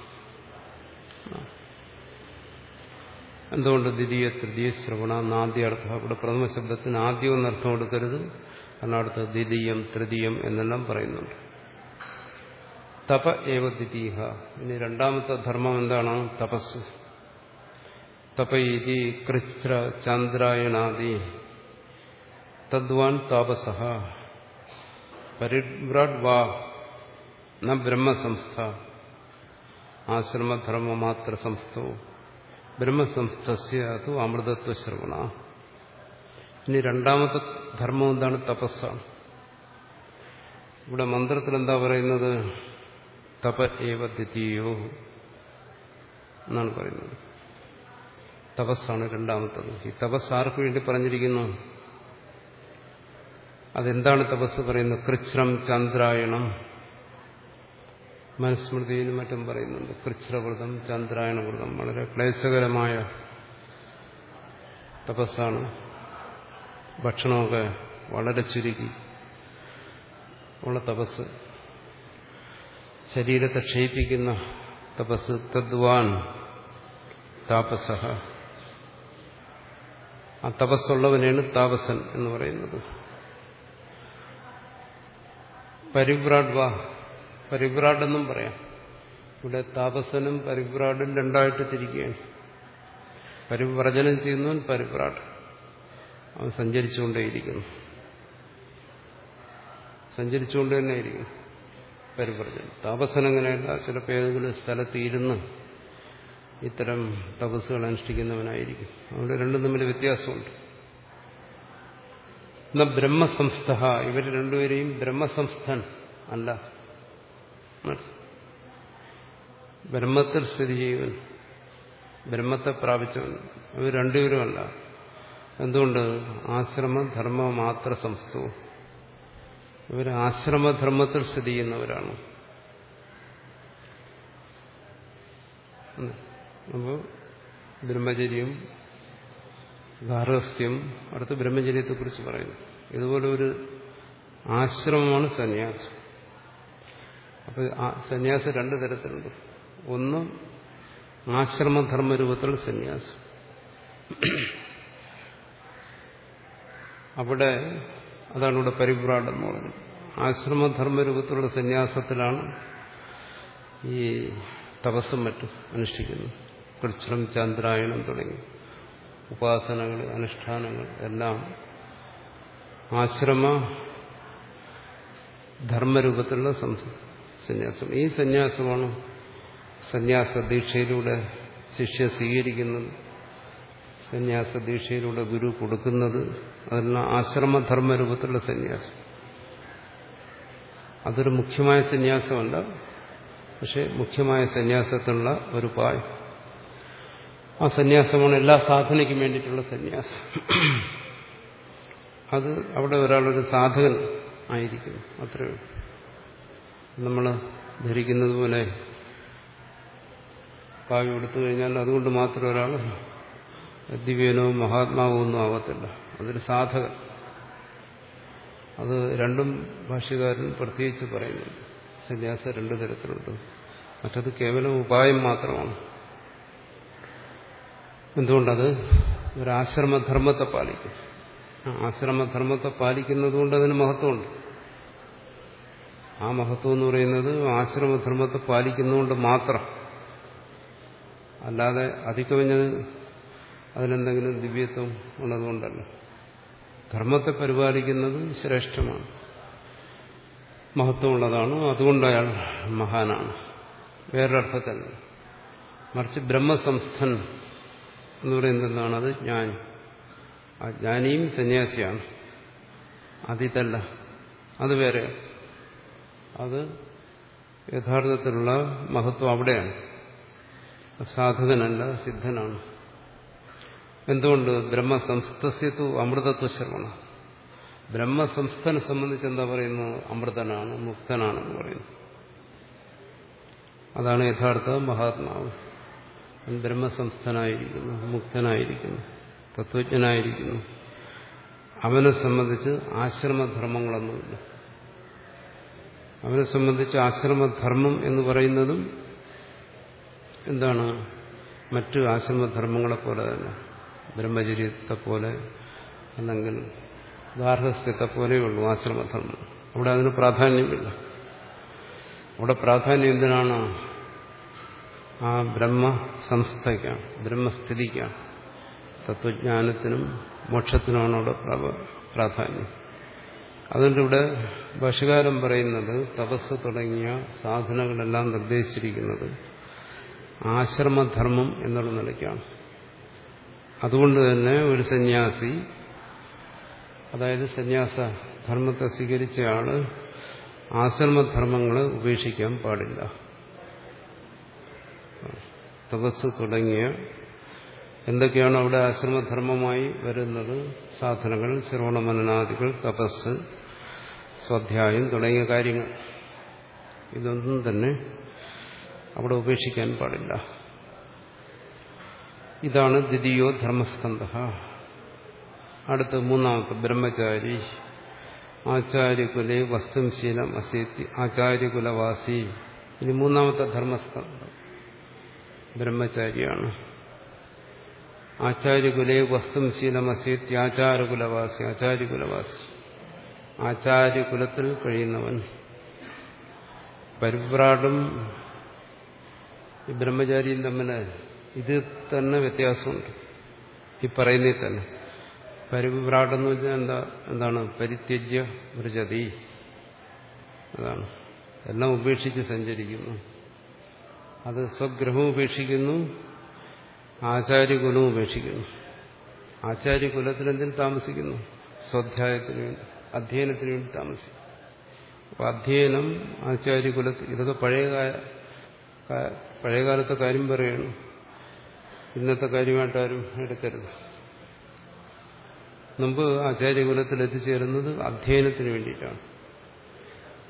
എന്തുകൊണ്ട് ദ്വിതീയ തൃതീയ ശ്രവണ നാദ്യ അർത്ഥം? ഇവിടെ പ്രഥമ ശബ്ദത്തിന് ആദ്യം എന്നർത്ഥം കൊടുക്കരുത്. കാരണം അടുത്ത് ദ്വിതീയം തൃതീയം എന്നെല്ലാം പറയുന്നുണ്ട്. തപ ഏവ ദ്വിതീഹ. ഇനി രണ്ടാമത്തെ ധർമ്മം എന്താണ്? തപസ്. തപ ഇതി കൃച്ഛ്ര ചന്ദ്രായണാദി. തദ്വാൻ താപസ പരിവ്രാഡ് വാ ന ബ്രഹ്മസംസ്ഥ ആശ്രമധർമ്മമാത്ര സംസ്ഥോ ബ്രഹ്മസംസ്ഥസ്യ അത് അമൃതത്വ ശ്രവണ ഇനി രണ്ടാമത്തെ ധർമ്മം എന്താണ്? തപസ്സാണ് ഇവിടെ മന്ത്രത്തിൽ എന്താ പറയുന്നത്? തപ ഏവ ദ്വിതീയോ എന്നാണ് പറയുന്നത്. തപസ്സാണ് രണ്ടാമത്തത്. ഈ തപസ് ആർക്ക് വേണ്ടി പറഞ്ഞിരിക്കുന്നു? അതെന്താണ് തപസ് പറയുന്നത്? കൃച്ഛ്രം ചന്ദ്രായണം. മനുസ്മൃതിയിലും മറ്റും പറയുന്നുണ്ട്. കൃച്ഛ്രവ്രതം ചന്ദ്രായണ വ്രതം വളരെ ക്ലേശകരമായ തപസ്സാണ്. ഭക്ഷണമൊക്കെ വളരെ ചുരുക്കി ഉള്ള തപസ്. ശരീരത്തെ ക്ഷയിപ്പിക്കുന്ന തപസ്. തദ്വാൻ താപസ ആ തപസ്സുള്ളവനെയാണ് താപസൻ എന്ന് പറയുന്നത്. പരിവ്രാഡ് വാ പരിവ്രാഡ് എന്നും പറയാം. ഇവിടെ താപസനും പരിഭ്രാടും രണ്ടായിട്ട് തിരിക്കുകയാണ് പരിവ്രജനം ചെയ്യുന്നവൻ പരിഭ്രാട് അവൻ സഞ്ചരിച്ചുകൊണ്ടേയിരിക്കുന്നു. സഞ്ചരിച്ചുകൊണ്ട് തന്നെ ഇരിക്കുന്നു പരിവ്രജനം താപസൻ അങ്ങനെയല്ല ചിലപ്പോൾ ഏതെങ്കിലും ഇത്തരം തപസ്സുകൾ അനുഷ്ഠിക്കുന്നവനായിരിക്കും. അതുകൊണ്ട് രണ്ടും തമ്മിൽ വ്യത്യാസമുണ്ട്. ബ്രഹ്മസംസ്ഥ ഇവർ രണ്ടുപേരെയും ബ്രഹ്മസംസ്ഥൻ അല്ല. ബ്രഹ്മത്തിൽ സ്ഥിതി ചെയ്യുവൻ. ബ്രഹ്മത്തെ പ്രാപിച്ചവൻ. ഇവർ രണ്ടുപേരുമല്ല എന്തുകൊണ്ട്? ആശ്രമധർമ്മ മാത്ര സംസ്ഥവും ഇവർ ആശ്രമധർമ്മത്തിൽ സ്ഥിതി ചെയ്യുന്നവരാണ്. അപ്പോൾ ബ്രഹ്മചര്യം ഗാർഹസ്ഥ്യം അടുത്ത് ബ്രഹ്മചര്യത്തെക്കുറിച്ച് പറയുന്നു. ഇതുപോലെ ഒരു ആശ്രമമാണ് സന്യാസം. അപ്പോൾ സന്യാസം രണ്ട് തരത്തിലുണ്ട്. ഒന്ന് ആശ്രമധർമ്മ രൂപത്തിൽ സന്യാസം. അവിടെ അതാണ് ഇവിടെ പരിഭ്രാട് എന്ന് പറയുന്നത്. ആശ്രമധർമ്മ രൂപത്തിലുള്ള സന്യാസത്തിലാണ് ഈ തപസ്സും മറ്റും അനുഷ്ഠിക്കുന്നത്. കൃഷ്ണം ചന്ദ്രായണം തുടങ്ങി. ഉപാസനകൾ അനുഷ്ഠാനങ്ങൾ എല്ലാം ആശ്രമ ധർമ്മരൂപത്തിലുള്ള സന്യാസം. ഈ സന്യാസമാണ് സന്യാസ ദീക്ഷയിലൂടെ ശിഷ്യ സ്വീകരിക്കുന്നത് സന്യാസ ദീക്ഷയിലൂടെ ഗുരു കൊടുക്കുന്നത് അതെല്ലാം ആശ്രമധർമ്മ രൂപത്തിലുള്ള സന്യാസം. അതൊരു മുഖ്യമായ സന്യാസമല്ല പക്ഷെ മുഖ്യമായ സന്യാസത്തിനുള്ള ഒരു പായ ആ സന്യാസമാണ് എല്ലാ സാധനയ്ക്കും വേണ്ടിയിട്ടുള്ള സന്യാസം. അത് അവിടെ ഒരാളൊരു സാധകൻ ആയിരിക്കും. അത്രയേ നമ്മൾ ധരിക്കുന്നത് പോലെ കാവ്യം എടുത്തു കഴിഞ്ഞാൽ അതുകൊണ്ട് മാത്രം ഒരാൾ ദിവ്യനോ മഹാത്മാവോ ഒന്നും ആവത്തില്ല. അതൊരു സാധകൻ. അത് രണ്ടും ഭാഷ്യകാരൻ പ്രത്യേകിച്ച് പറയുന്നുണ്ട്. സന്യാസം രണ്ടു തരത്തിലുണ്ട്. മറ്റത് കേവലം ഉപായം മാത്രമാണ്. എന്തുകൊണ്ടത്? ഒരാശ്രമധർമ്മത്തെ പാലിക്കും. ആശ്രമധർമ്മത്തെ പാലിക്കുന്നത് കൊണ്ട് അതിന് മഹത്വമുണ്ട്. ആ മഹത്വം എന്ന് പറയുന്നത് ആശ്രമധർമ്മത്തെ പാലിക്കുന്നതുകൊണ്ട് മാത്രം. അല്ലാതെ അതിക്കവിഞ്ഞത് അതിനെന്തെങ്കിലും ദിവ്യത്വം ഉള്ളതുകൊണ്ടല്ല. ധർമ്മത്തെ പരിപാലിക്കുന്നത് ശ്രേഷ്ഠമാണ്. മഹത്വമുള്ളതാണ്. അതുകൊണ്ട് അയാൾ മഹാനാണ്. വേറൊരർത്ഥത്തിൽ മറിച്ച് ബ്രഹ്മസംസ്ഥൻ എന്ന് പറയുന്നത് എന്താണ് അത് ജ്ഞാനി. ആ ജ്ഞാനിയും സന്യാസിയാണ്. അതിതല്ല. അത് വേറെ. അത് യഥാർത്ഥത്തിലുള്ള മഹത്വം അവിടെയാണ്. സാധകനല്ല സിദ്ധനാണ്. എന്തുകൊണ്ട്? ബ്രഹ്മസംസ്ഥസ്യത്തു അമൃതത്വ ശ്രവണം ബ്രഹ്മസംസ്ഥനെ സംബന്ധിച്ച് എന്താ പറയുന്നത് അമൃതനാണ് മുക്തനാണെന്ന് പറയുന്നു. അതാണ് യഥാർത്ഥ മഹാത്മാവ്. ബ്രഹ്മസംസ്ഥനായിരിക്കുന്നു മുക്തനായിരിക്കുന്നു തത്വജ്ഞനായിരിക്കുന്നു. അവനെ സംബന്ധിച്ച് ആശ്രമധർമ്മങ്ങളൊന്നുമില്ല. അവനെ സംബന്ധിച്ച് ആശ്രമധർമ്മം എന്ന് പറയുന്നതും എന്താണ്? മറ്റു ആശ്രമധർമ്മങ്ങളെ പോലെ തന്നെ. ബ്രഹ്മചര്യത്തെ പോലെ അല്ലെങ്കിൽ ഗാർഹസ്ഥ്യത്തെ പോലെയുള്ളൂ ആശ്രമധർമ്മം. അവിടെ അതിന് പ്രാധാന്യമില്ല. അവിടെ പ്രാധാന്യം എന്തിനാണ്? ആ ബ്രഹ്മ സംസ്ഥയ്ക്കാണ് ബ്രഹ്മസ്ഥിതിക്കാണ്. തത്വജ്ഞാനത്തിനും മോക്ഷത്തിനുമാണ് അവിടെ പ്രാധാന്യം. അതുകൊണ്ട് ഇവിടെ ഭാഷകാരം പറയുന്നത് തപസ് തുടങ്ങിയ സാധനങ്ങളെല്ലാം നിർദ്ദേശിച്ചിരിക്കുന്നത് ആശ്രമധർമ്മം എന്നുള്ള നിലയ്ക്കാണ്. അതുകൊണ്ട് തന്നെ ഒരു സന്യാസി അതായത് സന്യാസ ധർമ്മത്തെ സ്വീകരിച്ചയാൾ ആശ്രമധർമ്മങ്ങൾ ഉപേക്ഷിക്കാൻ പാടില്ല. തപസ് തുടങ്ങിയ എന്തൊക്കെയാണ് അവിടെ ആശ്രമധർമ്മമായി വരുന്നത്? സാധനങ്ങൾ ശ്രവണമനനാദികൾ തപസ് സ്വാധ്യായം തുടങ്ങിയ കാര്യങ്ങൾ. ഇതൊന്നും തന്നെ അവിടെ ഉപേക്ഷിക്കാൻ പാടില്ല. ഇതാണ് ദ്വിതീയോ ധർമ്മസ്കന്ധ. അടുത്ത മൂന്നാമത്തെ ബ്രഹ്മചാരി. ആചാര്യകുലെ വസ്തുംശീലം അസീത്തി ആചാര്യകുലവാസി. ഇനി മൂന്നാമത്തെ ധർമ്മസ്കന്ധം. ബ്രഹ്മചാരിയാണ്. ആചാര്യകുലേ വസ്തും അസേത്തി ആചാരകുലവാസി ആചാര്യകുലവാസി. ആചാര്യകുലത്തിൽ കഴിയുന്നവൻ. പരിഭ്രാടും ഈ ബ്രഹ്മചാരിയും തമ്മിൽ ഇത് തന്നെ വ്യത്യാസമുണ്ട്. ഈ പറയുന്നതിൽ തന്നെ. പരിഭ്രാടെന്ന് വെച്ചാൽ എന്താ എന്താണ്? പരിത്യജ്യ വൃജതി. അതാണ്. എല്ലാം ഉപേക്ഷിച്ച് സഞ്ചരിക്കുന്നു. അത് സ്വഗ്രഹവും ഉപേക്ഷിക്കുന്നു ആചാര്യകുലവും ഉപേക്ഷിക്കുന്നു. ആചാര്യകുലത്തിൽ എന്തിന് താമസിക്കുന്നു? സ്വാധ്യായത്തിന് വേണ്ടി അധ്യയനത്തിന് വേണ്ടി താമസിക്കുന്നു. അപ്പൊ അധ്യയനം ആചാര്യകുലത്തിൽ ഇതൊക്കെ പഴയ പഴയകാലത്തെ കാര്യം പറയണം. ഇന്നത്തെ കാര്യമായിട്ട് ആരും എടുക്കരുത്. മുമ്പ് ആചാര്യകുലത്തിൽ എത്തിച്ചേരുന്നത് അധ്യയനത്തിന് വേണ്ടിയിട്ടാണ്.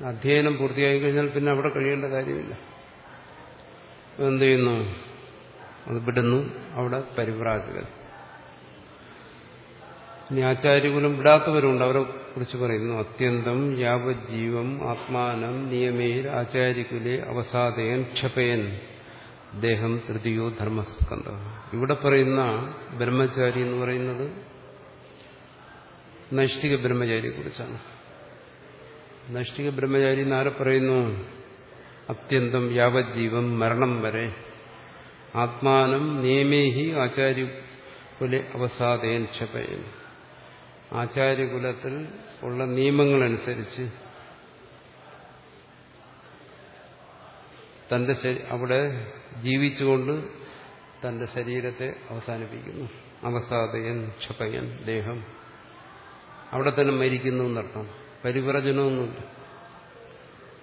അധ്യയനം പൂർത്തിയായി കഴിഞ്ഞാൽ പിന്നെ അവിടെ കഴിയേണ്ട കാര്യമില്ല. എന്ത് ചെയ്യുന്നു അത് വിടുന്നു. അവിടെ പരിവ്രാജകൻ. ഇനി ആചാര്യകുലം വിടാത്തവരുണ്ട്. അവരെ കുറിച്ച് പറയുന്നു. അത്യന്തം യാവജ്ജീവം ആത്മാനം നിയമേർ ആചാര്യകുലെ അവസാദയൻ ക്ഷപയൻ ദേഹം തൃതീയോ ധർമ്മസ്കന്ധ. ഇവിടെ പറയുന്ന ബ്രഹ്മചാരി എന്ന് പറയുന്നത് നൈഷ്ഠിക ബ്രഹ്മചാരിയെ കുറിച്ചാണ് നൈഷ്ഠിക ബ്രഹ്മചാരി എന്നാരെ പറയുന്നു? അത്യന്തം യാവജ്ജീവം മരണം വരെ. ആത്മാനം നിയമേഹി ആചാര്യകുലെ അവസാദയൻ ക്ഷപയൻ ആചാര്യകുലത്തിൽ ഉള്ള നിയമങ്ങളനുസരിച്ച് തന്റെ അവിടെ ജീവിച്ചുകൊണ്ട് തന്റെ ശരീരത്തെ അവസാനിപ്പിക്കുന്നു. അവസാദയൻ ക്ഷപയൻ ദേഹം. അവിടെ തന്നെ മരിക്കുന്നു എന്നർത്ഥം. പരിവ്രജനമൊന്നുമില്ല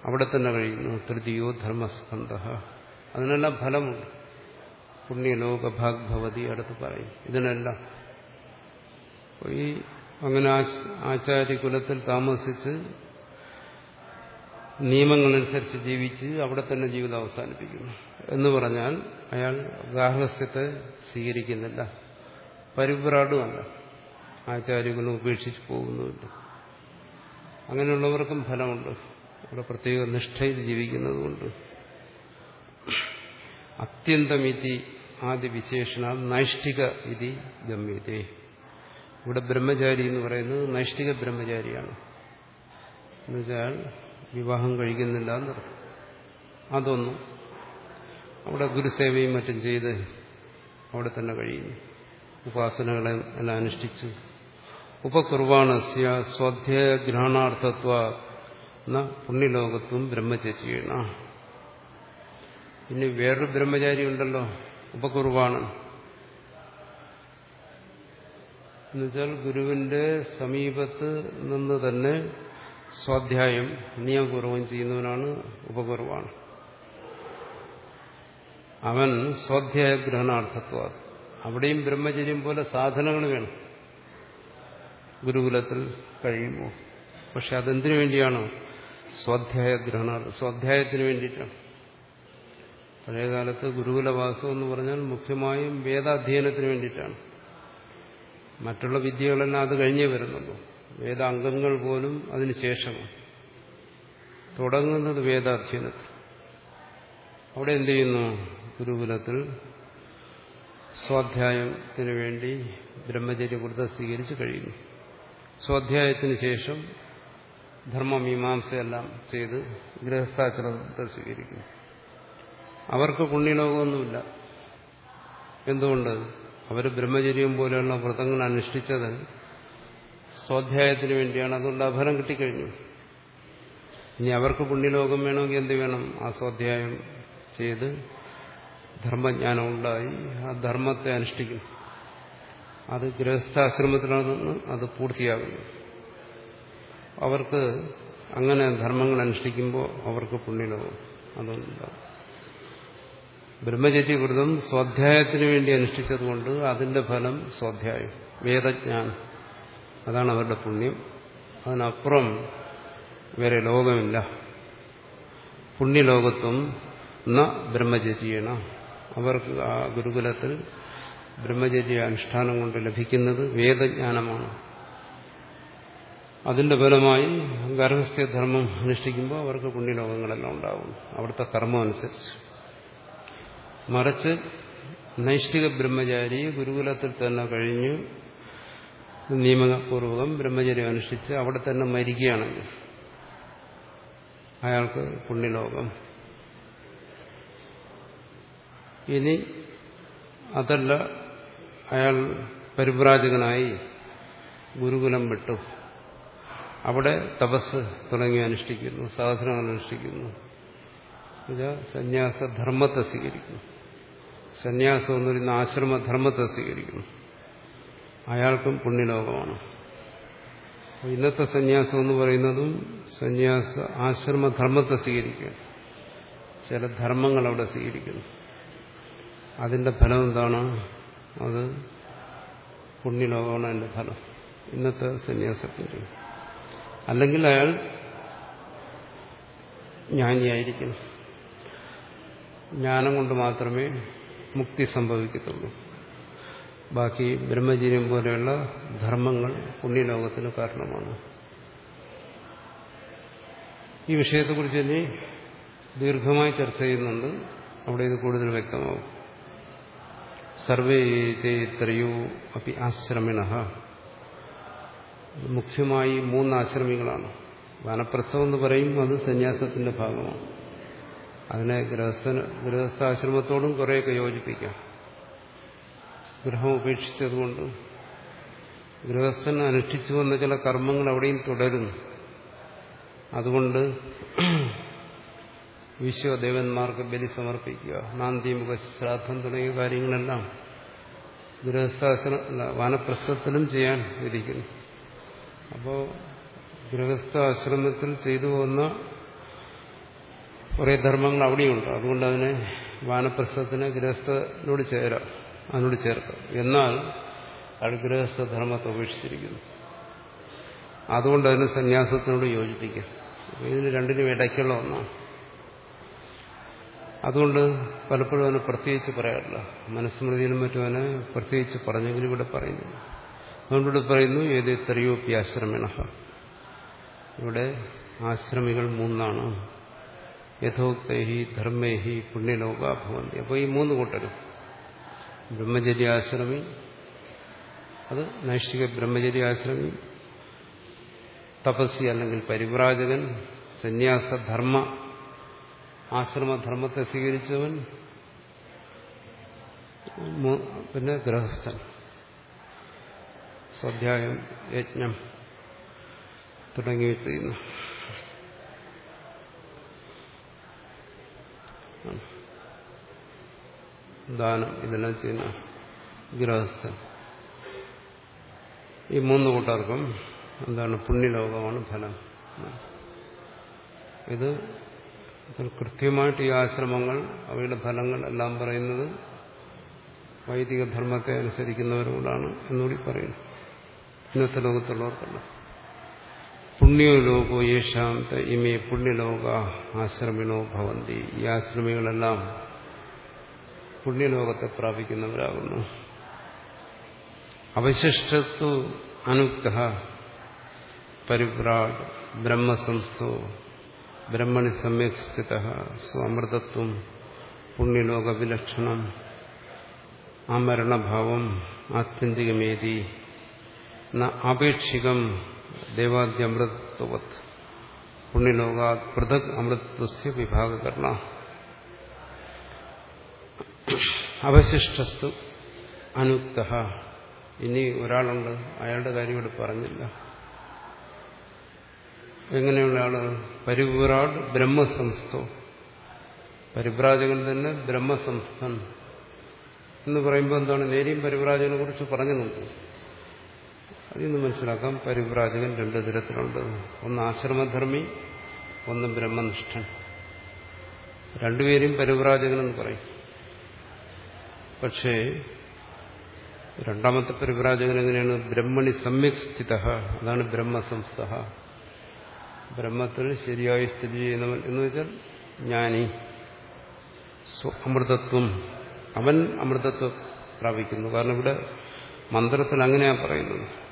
അവിടെ തന്നെ കഴിയുന്നു. തൃതീയോ ധർമ്മസ്കന്ധ. അതിനെല്ലാം ഫലമുണ്ട്. പുണ്യലോകഭാഗ്ഭവതി അടുത്ത് പറയും. ഇതിനെല്ലാം. ഈ അങ്ങനെ ആചാര്യകുലത്തിൽ താമസിച്ച് നിയമങ്ങളനുസരിച്ച് ജീവിച്ച് അവിടെ തന്നെ ജീവിതം അവസാനിപ്പിക്കുന്നു. എന്ന് പറഞ്ഞാൽ അയാൾ ഗാർഹസ്യത്തെ സ്വീകരിക്കുന്നില്ല. പരിഭ്രാടുമല്ല ആചാര്യകുലം ഉപേക്ഷിച്ച് പോകുന്നുമില്ല. അങ്ങനെയുള്ളവർക്കും ഫലമുണ്ട്. അവിടെ പ്രത്യേക നിഷ്ഠയിൽ ജീവിക്കുന്നത് ജീവിക്കുന്നതുകൊണ്ട് അത്യന്തമിതി ആദ്യ വിശേഷണ നൈഷ്ഠിക ഇതി ഗമ്യതേ. ഇവിടെ ബ്രഹ്മചാരി എന്ന് പറയുന്നത് നൈഷ്ഠിക ബ്രഹ്മചാരിയാണ്. എന്നുവെച്ചാൽ വിവാഹം കഴിക്കുന്നില്ല എന്നർത്ഥം. അതൊന്നും അവിടെ ഗുരുസേവയും മറ്റും ചെയ്ത് അവിടെ തന്നെ കഴിയുന്നു. ഉപാസനകളെ എല്ലാം അനുഷ്ഠിച്ച്. ഉപകുർവാണസ്യ സ്വാധ്യായഗ്രഹണാർത്ഥത്വ എന്ന പുണ്യലോകത്വം ബ്രഹ്മചര്യേണ. ഇനി വേറൊരു ബ്രഹ്മചാരി ഉണ്ടല്ലോ ഉപകുറുവാണ് എന്നുവെച്ചാൽ ഗുരുവിന്റെ സമീപത്ത് നിന്ന് തന്നെ സ്വാധ്യായം നിയമപൂർവം ചെയ്യുന്നവനാണ് ഉപകുറുവാണ് അവൻ സ്വാധ്യായ ഗ്രഹണാർത്ഥത്വ അവിടെയും ബ്രഹ്മചര്യം പോലെ സാധനങ്ങൾ വേണം. ഗുരുകുലത്തിൽ കഴിയുമോ പക്ഷെ അതെന്തിനു വേണ്ടിയാണ്? സ്വാധ്യായ ഗ്രഹണ സ്വാധ്യായത്തിന് വേണ്ടിയിട്ടാണ്. പഴയകാലത്ത് ഗുരുകുലവാസം എന്ന് പറഞ്ഞാൽ മുഖ്യമായും വേദാധ്യയനത്തിന് വേണ്ടിയിട്ടാണ്. മറ്റുള്ള വിദ്യകളെല്ലാം അത് കഴിഞ്ഞേ വരുന്നുള്ളൂ. വേദാംഗങ്ങൾ പോലും അതിനുശേഷമാണ് തുടങ്ങുന്നത് വേദാധ്യയനത്തിൽ. അവിടെ എന്ത് ചെയ്യുന്നു? ഗുരുകുലത്തിൽ സ്വാധ്യായത്തിന് വേണ്ടി ബ്രഹ്മചര്യ ബ്രഹ്മചര്യവ്രതം സ്വീകരിച്ച് കഴിയുന്നു. സ്വാധ്യായത്തിന് ശേഷം ധർമ്മമീമാംസയെല്ലാം ചെയ്ത് ഗൃഹസ്ഥാശ്രമത്തെ സ്വീകരിക്കുന്നു അവർക്ക് പുണ്യലോകമൊന്നുമില്ല. എന്തുകൊണ്ട്? അവർ ബ്രഹ്മചര്യം പോലെയുള്ള വ്രതങ്ങൾ അനുഷ്ഠിച്ചത് സ്വാധ്യായത്തിന് വേണ്ടിയാണ്. അതുകൊണ്ട് അഫലം കിട്ടിക്കഴിഞ്ഞു. ഇനി അവർക്ക് പുണ്യലോകം വേണമെങ്കിൽ എന്ത് വേണം? ആ സ്വാധ്യായം ചെയ്ത് ധർമ്മജ്ഞാനം ഉണ്ടായി. ആ ധർമ്മത്തെ അനുഷ്ഠിക്കും അത് ഗൃഹസ്ഥാശ്രമത്തിലാണെന്ന് അത് പൂർത്തിയാകുന്നു. അവർക്ക് അങ്ങനെ ധർമ്മങ്ങൾ അനുഷ്ഠിക്കുമ്പോൾ അവർക്ക് പുണ്യലോകം. ബ്രഹ്മചര്യ വ്രതം സ്വാധ്യായത്തിന് വേണ്ടി അനുഷ്ഠിച്ചതുകൊണ്ട് അതിന്റെ ഫലം സ്വാധ്യായം വേദജ്ഞാനം. അതാണ് അവരുടെ പുണ്യം. അതിനപ്പുറം വേറെ ലോകമില്ല. പുണ്യലോകത്വം ന ബ്രഹ്മചര്യേണ. അവർക്ക് ആ ഗുരുകുലത്തിൽ ബ്രഹ്മചര്യ അനുഷ്ഠാനം കൊണ്ട് ലഭിക്കുന്നത് വേദജ്ഞാനമാണ്. അതിന്റെ ഫലമായി ഗർഭസ്ഥ്യധർമ്മം അനുഷ്ഠിക്കുമ്പോൾ അവർക്ക് പുണ്യലോകങ്ങളെല്ലാം ഉണ്ടാകും. അവിടുത്തെ കർമ്മം അനുസരിച്ച്. മറിച്ച് നൈഷ്ഠിക ബ്രഹ്മചാരി ഗുരുകുലത്തിൽ തന്നെ കഴിഞ്ഞ് നിയമപൂർവകം ബ്രഹ്മചര്യം അനുഷ്ഠിച്ച് അവിടെ തന്നെ മരിക്കുകയാണെങ്കിൽ അയാൾക്ക് പുണ്യലോകം. ഇനി അതല്ല അയാൾ പരിവ്രാജകനായി ഗുരുകുലം വിട്ടു. അവിടെ തപസ് തുടങ്ങി അനുഷ്ഠിക്കുന്നു സാധനങ്ങൾ അനുഷ്ഠിക്കുന്നു. സന്യാസധർമ്മത്തെ സ്വീകരിക്കുന്നു. സന്യാസം എന്ന് പറയുന്ന ആശ്രമധർമ്മത്തെ സ്വീകരിക്കുന്നു. അയാൾക്കും പുണ്യലോകമാണ്. ഇന്നത്തെ സന്യാസം എന്ന് പറയുന്നതും സന്യാസ ആശ്രമധർമ്മത്തെ സ്വീകരിക്കുക ചില ധർമ്മങ്ങൾ അവിടെ സ്വീകരിക്കുന്നു. അതിന്റെ ഫലം എന്താണ്? അത് പുണ്യലോകമാണ് അതിന്റെ ഫലം. ഇന്നത്തെ സന്യാസത്തിന്റെ അല്ലെങ്കിൽ അയാൾ ജ്ഞാനിയായിരിക്കണം. ജ്ഞാനം കൊണ്ട് മാത്രമേ മുക്തി സംഭവിക്കത്തുള്ളൂ. ബാക്കി ബ്രഹ്മചര്യം പോലെയുള്ള ധർമ്മങ്ങൾ പുണ്യലോകത്തിന് കാരണമാണ്. ഈ വിഷയത്തെക്കുറിച്ച് തന്നെ ദീർഘമായി ചർച്ച ചെയ്യുന്നുണ്ട്. അവിടെ ഇത് കൂടുതൽ വ്യക്തമാവും സർവേ ത്രയോ അപ്പി ആശ്രമിണ. മുഖ്യമായി മൂന്ന് ആശ്രമികളാണ്. വാനപ്രസ്ഥം എന്ന് പറയും അത് സന്യാസത്തിന്റെ ഭാഗമാണ്. അതിനെ ഗൃഹസ്ഥന് ഗൃഹസ്ഥാശ്രമത്തോടും കുറേയൊക്കെ യോജിപ്പിക്കാം. ഗൃഹം ഉപേക്ഷിച്ചതുകൊണ്ട് ഗൃഹസ്ഥൻ അനുഷ്ഠിച്ചു വന്ന ചില കർമ്മങ്ങൾ അവിടെയും തുടരുന്നു. അതുകൊണ്ട് വിശ്വദേവന്മാർക്ക് ബലി സമർപ്പിക്കുക നാന്തിമുഖ ശ്രാദ്ധം തുടങ്ങിയ കാര്യങ്ങളെല്ലാം ഗൃഹസ്ഥാശ്രമ വാനപ്രസ്ഥത്തിലും ചെയ്യാൻ വിധിക്കുന്നു. അപ്പോൾ ഗൃഹസ്ഥാശ്രമത്തിൽ ചെയ്തു പോകുന്ന കുറേ ധർമ്മങ്ങൾ അവിടെയുണ്ട്. അതുകൊണ്ട് അതിനെ വാനപ്രസ്ഥത്തിന് ഗൃഹസ്ഥനോട് ചേരാം. അതിനോട് ചേർക്കാം. എന്നാൽ അയാൾ ഗൃഹസ്ഥധർമ്മത്തെ ഉപേക്ഷിച്ചിരിക്കുന്നു. അതുകൊണ്ട് അതിന് സന്യാസത്തിനോട് യോജിപ്പിക്കാം. ഇതിന് രണ്ടിനും ഇടയ്ക്കുള്ള ഒന്നാണ്. അതുകൊണ്ട് പലപ്പോഴും അവന് പ്രത്യേകിച്ച് പറയാറില്ല. മനസ്സ്മൃതിയിലും മറ്റും അവനെ പ്രത്യേകിച്ച് പറഞ്ഞെങ്കിലും ഇവിടെ പറയുന്നു അതുകൊണ്ട് ഇവിടെ പറയുന്നു ഏത് എത്രയോപ്പി ആശ്രമേണ ഇവിടെ ആശ്രമികൾ മൂന്നാണ്. യഥോക്തേഹി ധർമ്മേഹി പുണ്യലോകാഭവന്തി അപ്പോൾ ഈ മൂന്ന് കൂട്ടരും. ബ്രഹ്മചര്യാശ്രമി അത് നൈഷ്ഠിക ബ്രഹ്മചര്യാശ്രമി തപസ്സി അല്ലെങ്കിൽ പരിവ്രാജകൻ സന്യാസധർമ്മ ആശ്രമധർമ്മത്തെ സ്വീകരിച്ചവൻ പിന്നെ ഗൃഹസ്ഥൻ. സ്വാധ്യായം യജ്ഞം തുടങ്ങി വെച്ചിരുന്നു ദാനം ഇതെല്ലാം ചെയ്യുന്ന ഗൃഹസ്ഥൻ. ഈ മൂന്ന് കൂട്ടർക്കും എന്താണ് പുണ്യലോകമാണ് ഫലം. ഇത് കൃത്യമായിട്ട് ഈ ആശ്രമങ്ങൾ അവയുടെ ഫലങ്ങൾ എല്ലാം പറയുന്നത് വൈദിക ധർമ്മത്തെ അനുസരിക്കുന്നവരോടാണ് എന്നുകൂടി പറയുന്നു. ഇന്നത്തെ ലോകത്തുള്ളവർക്കല്ല. പുണ്യോ ലോകോ ഇമേ പുണ്യലോക ആശ്രമിണോ ഭവന്തി. ഈ ആശ്രമികളെല്ലാം പുണ്യലോകത്തെ പ്രാപിക്കുന്നവരാകുന്നു. അവശിഷ്ടത്തു അനുക്ത പരിഭ്രാട് ബ്രഹ്മസംസ്ഥോ ബ്രഹ്മണി സമ്യക് സ്ഥിത സ്വാമൃതത്വം പുണ്യലോക വിലക്ഷണം ആ മരണഭാവം ആത്യന്തികമേതി ആപേക്ഷികം ദേവാദ്യമൃതത്വത് പുണ്യലോകാ പൃഥക് അമൃതത്വസ്യ വിഭാഗകരണ അവശിഷ്ടസ്തു അനുക്ത. ഇനി ഒരാളുണ്ട് അയാളുടെ കാര്യം ഇവിടെ പറഞ്ഞില്ല. എങ്ങനെയുള്ള ആൾ? പരിപ്രാട് ബ്രഹ്മസംസ്ഥോ. പരിപ്രാജകൻ തന്നെ ബ്രഹ്മസംസ്ഥൻ. എന്ന് പറയുമ്പോൾ എന്താണ്? നേരിയും പരിപ്രാജകനെ കുറിച്ച് പറഞ്ഞു നോക്കും. അതിൽ നിന്ന് മനസ്സിലാക്കാം പരിവ്രാജകൻ രണ്ട് തരത്തിലുണ്ട്. ഒന്ന് ആശ്രമധർമ്മി ഒന്ന് ബ്രഹ്മനിഷ്ഠൻ. രണ്ടുപേരെയും പരിവ്രാജകനെന്ന് പറയും. പക്ഷേ രണ്ടാമത്തെ പരിവ്രാജകൻ എങ്ങനെയാണ്? ബ്രഹ്മണി സമ്യക് സ്ഥിത. അതാണ് ബ്രഹ്മസംസ്ഥ. ബ്രഹ്മത്തിൽ ശരിയായി സ്ഥിതി ചെയ്യുന്നവൻ എന്ന് വെച്ചാൽ ജ്ഞാനി. അമൃതത്വം. അവൻ അമൃതത്വം പ്രാപിക്കുന്നു. കാരണം ഇവിടെ മന്ത്രത്തിൽ അങ്ങനെയാണ് പറയുന്നത്.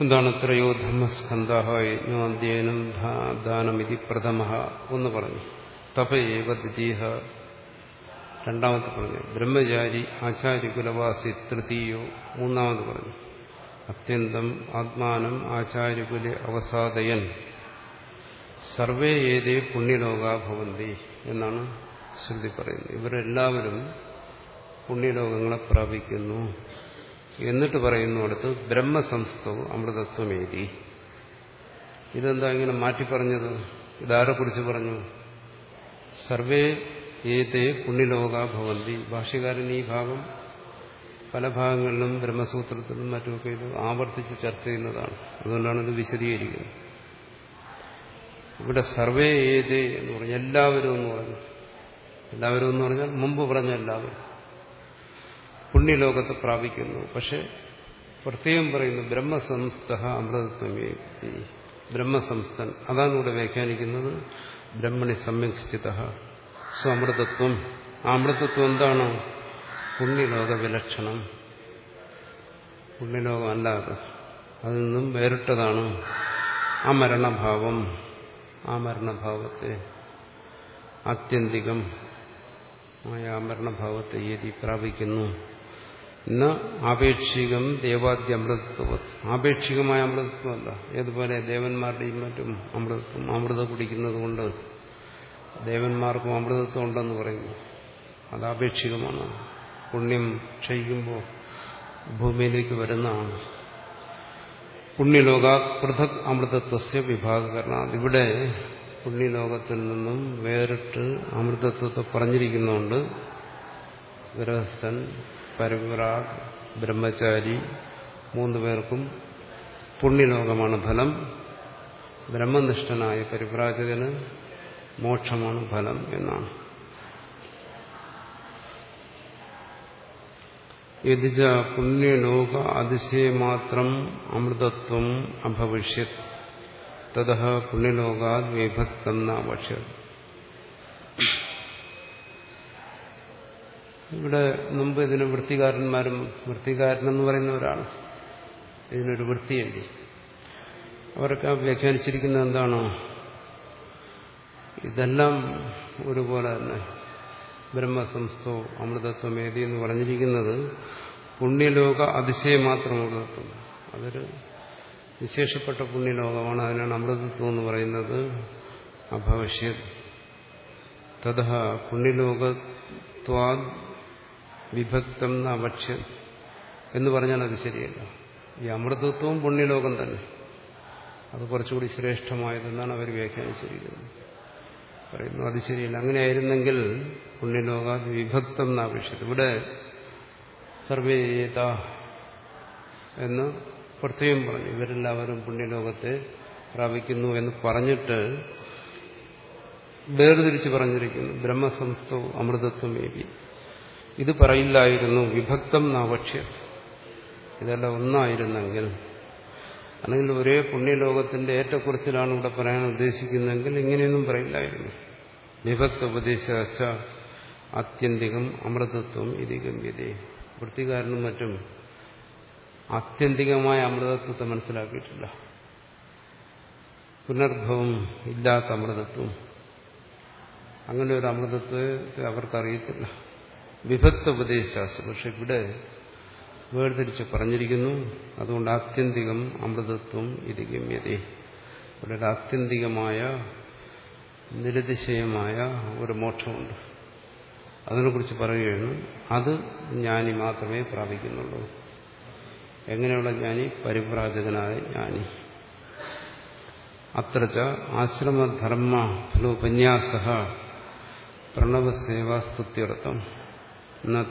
എന്താണ് ത്രയോ ധർമ്മസ്കന്ധ യജ്ഞോധ്യയനം ദാനമിതി പ്രഥമ ഒന്ന് പറഞ്ഞു. തപയേവ ദ്വിതീയ രണ്ടാമത് പറഞ്ഞു ബ്രഹ്മചാരി ആചാര്യകുലവാസി തൃതീയോ. മൂന്നാമത് പറഞ്ഞു അത്യന്തം ആത്മാനം ആചാര്യകുല അവസാദയൻ. സർവേ ഏതേ പുണ്യലോകാ ഭവന്തി എന്നാണ് ശ്രുതി പറയുന്നത്. ഇവരെല്ലാവരും പുണ്യലോകങ്ങളെ പ്രാപിക്കുന്നു. എന്നിട്ട് പറയുന്നു അടുത്ത് ബ്രഹ്മസംസ്ഥവും അമൃതത്വമേതി. ഇതെന്താ ഇങ്ങനെ മാറ്റി പറഞ്ഞത്? ഇതാരെക്കുറിച്ച് പറഞ്ഞു? സർവേ ഏതേ പുണ്യലോക ഭവന്തി. ഭാഷ്യകാരൻ ഈ ഭാഗം പല ഭാഗങ്ങളിലും ബ്രഹ്മസൂത്രത്തിലും മറ്റുമൊക്കെ ഇത് ആവർത്തിച്ച് ചർച്ച ചെയ്യുന്നതാണ്. അതുകൊണ്ടാണ് ഇത് വിശദീകരിക്കുന്നത്. ഇവിടെ സർവേ ഏതേ എന്ന് പറഞ്ഞു എല്ലാവരും എന്ന് പറഞ്ഞു. എല്ലാവരും എന്ന് പറഞ്ഞാൽ മുമ്പ് പറഞ്ഞ എല്ലാവരും. പുണ്യലോകത്തെ പ്രാപിക്കുന്നു. പക്ഷെ പ്രത്യേകം പറയുന്നു ബ്രഹ്മസംസ്ഥ അമൃതത്വമേ. ബ്രഹ്മസംസ്ഥൻ അതാണ് ഇവിടെ വ്യാഖ്യാനിക്കുന്നത്. ബ്രഹ്മണി സമ്യക് സ്ഥിത. സ്വമൃതത്വം അമൃതത്വം. എന്താണ്? പുണ്യലോക വിലക്ഷണം. പുണ്യലോകം അല്ലാതെ അതിൽ നിന്നും വേറിട്ടതാണ് ആ മരണഭാവം. ആ മരണഭാവത്തെ ആത്യന്തികം ആ മരണഭാവത്തെ യതി പ്രാപിക്കുന്നു. എന്ന ആപേക്ഷികം ദേവാദ്യ അമൃതത്വം ആപേക്ഷികമായ അമൃതത്വമല്ല. ഏതുപോലെ ദേവന്മാരുടെയും മറ്റും അമൃതത്വം അമൃത കുടിക്കുന്നത് കൊണ്ട് ദേവന്മാർക്കും അമൃതത്വം ഉണ്ടെന്ന് പറയുന്നു. അത് ആപേക്ഷികമാണ്. പുണ്യം ക്ഷയിക്കുമ്പോൾ ഭൂമിയിലേക്ക് വരുന്നതാണ്. പുണ്യലോക പൃഥക് അമൃതത്വസ്യ വിഭാഗകരണം. ഇവിടെ പുണ്യലോകത്തിൽ നിന്നും വേറിട്ട് അമൃതത്വത്തെ പറഞ്ഞിരിക്കുന്നുണ്ട് ഗൃഹസ്ഥൻ പരമ്പരാഗ് ബ്രഹ്മചാരി മൂന്ന് പേർക്കും പുണ്യലോകമാണ് ഫലം. ബ്രഹ്മനിഷ്ഠനായ പരിപ്രാജകന് മോക്ഷമാണ് ഫലം എന്നാണ്. യതിച്ച പുണ്യലോക അതിശയമാത്രം അമൃതത്വം അഭവിഷ്യത്. തത പുണ്യലോകാത് വിഭക്തം നാവശ്യത് ഇവിടെ മുമ്പ് ഇതിന് വൃത്തികാരന്മാരും വൃത്തികാരൻ എന്ന് പറയുന്ന ഒരാൾ ഇതിനൊരു വൃത്തിയുണ്ട്. അവരൊക്കെ വ്യാഖ്യാനിച്ചിരിക്കുന്നത് എന്താണോ? ഇതെല്ലാം ഒരുപോലെ തന്നെ ബ്രഹ്മസംസ്ഥോ അമൃതത്വമേതി എന്ന് പറഞ്ഞിരിക്കുന്നത് പുണ്യലോക അതിശയം മാത്രം അമൃതത്വം അതൊരു വിശേഷപ്പെട്ട പുണ്യലോകമാണ്. അതിനാണ് അമൃതത്വം എന്ന് പറയുന്നത് അഭവശ്യം. തഥ പുണ്യലോകത്വാ വിഭക്തം അവക്ഷ്യ എന്ന് പറഞ്ഞാൽ അത് ശരിയല്ല. ഈ അമൃതത്വവും പുണ്യലോകം തന്നെ. അത് കുറച്ചുകൂടി ശ്രേഷ്ഠമായതെന്നാണ് അവർ വ്യാഖ്യാനിച്ചിരിക്കുന്നത്. പറയുന്നു അത് ശരിയല്ല. അങ്ങനെയായിരുന്നെങ്കിൽ പുണ്യലോക വിഭക്തം എന്നാപേക്ഷിച്ചത് ഇവിടെ സർവേത എന്ന് പ്രത്യേകം പറഞ്ഞു. ഇവരെല്ലാവരും പുണ്യലോകത്തെ പ്രാപിക്കുന്നു എന്ന് പറഞ്ഞിട്ട് വേർതിരിച്ച് പറഞ്ഞിരിക്കുന്നു. ബ്രഹ്മസംസ്ഥവും അമൃതത്വം ഏവി ഇത് പറയില്ലായിരുന്നു. വിഭക്തം നവക്ഷ്യം. ഇതെല്ലാം ഒന്നായിരുന്നെങ്കിൽ അല്ലെങ്കിൽ ഒരേ പുണ്യലോകത്തിന്റെ ഏറ്റക്കുറിച്ചിലാണ് ഇവിടെ പറയാൻ ഉദ്ദേശിക്കുന്നതെങ്കിൽ ഇങ്ങനെയൊന്നും പറയില്ലായിരുന്നു. വിഭക്ത ഉപദേശ ആത്യന്തികം അമൃതത്വം ഇതി ഗംഭീരേ. വൃത്തികാരനും മറ്റും ആത്യന്തികമായ അമൃതത്വത്തെ മനസ്സിലാക്കിയിട്ടില്ല. പുനർഭവം ഇല്ലാത്ത അമൃതത്വം. അങ്ങനെ ഒരു അമൃതത്വത്തെ അവർക്കറിയത്തില്ല. വിഭക്ത ഉപദേശശാസ്ത്രം പക്ഷെ ഇവിടെ വേർതിരിച്ച് പറഞ്ഞിരിക്കുന്നു അതുകൊണ്ട് ആത്യന്തികം അമൃതത്വം ഇത് ഗമ്യതേ. ഇവിടെ ആത്യന്തികമായ നിരതിശയമായ ഒരു മോക്ഷമുണ്ട്. അതിനെക്കുറിച്ച് പറയുകയാണ് അത് ജ്ഞാനി മാത്രമേ പ്രാപിക്കുന്നുള്ളൂ. എങ്ങനെയുള്ള ജ്ഞാനി? പരിപ്രാജകനായ ജ്ഞാനി. അത്രച്ച ആശ്രമധർമ്മ ഫലോപന്യാസ പ്രണവസേവാസ്തുത്യർത്ഥം. എന്ന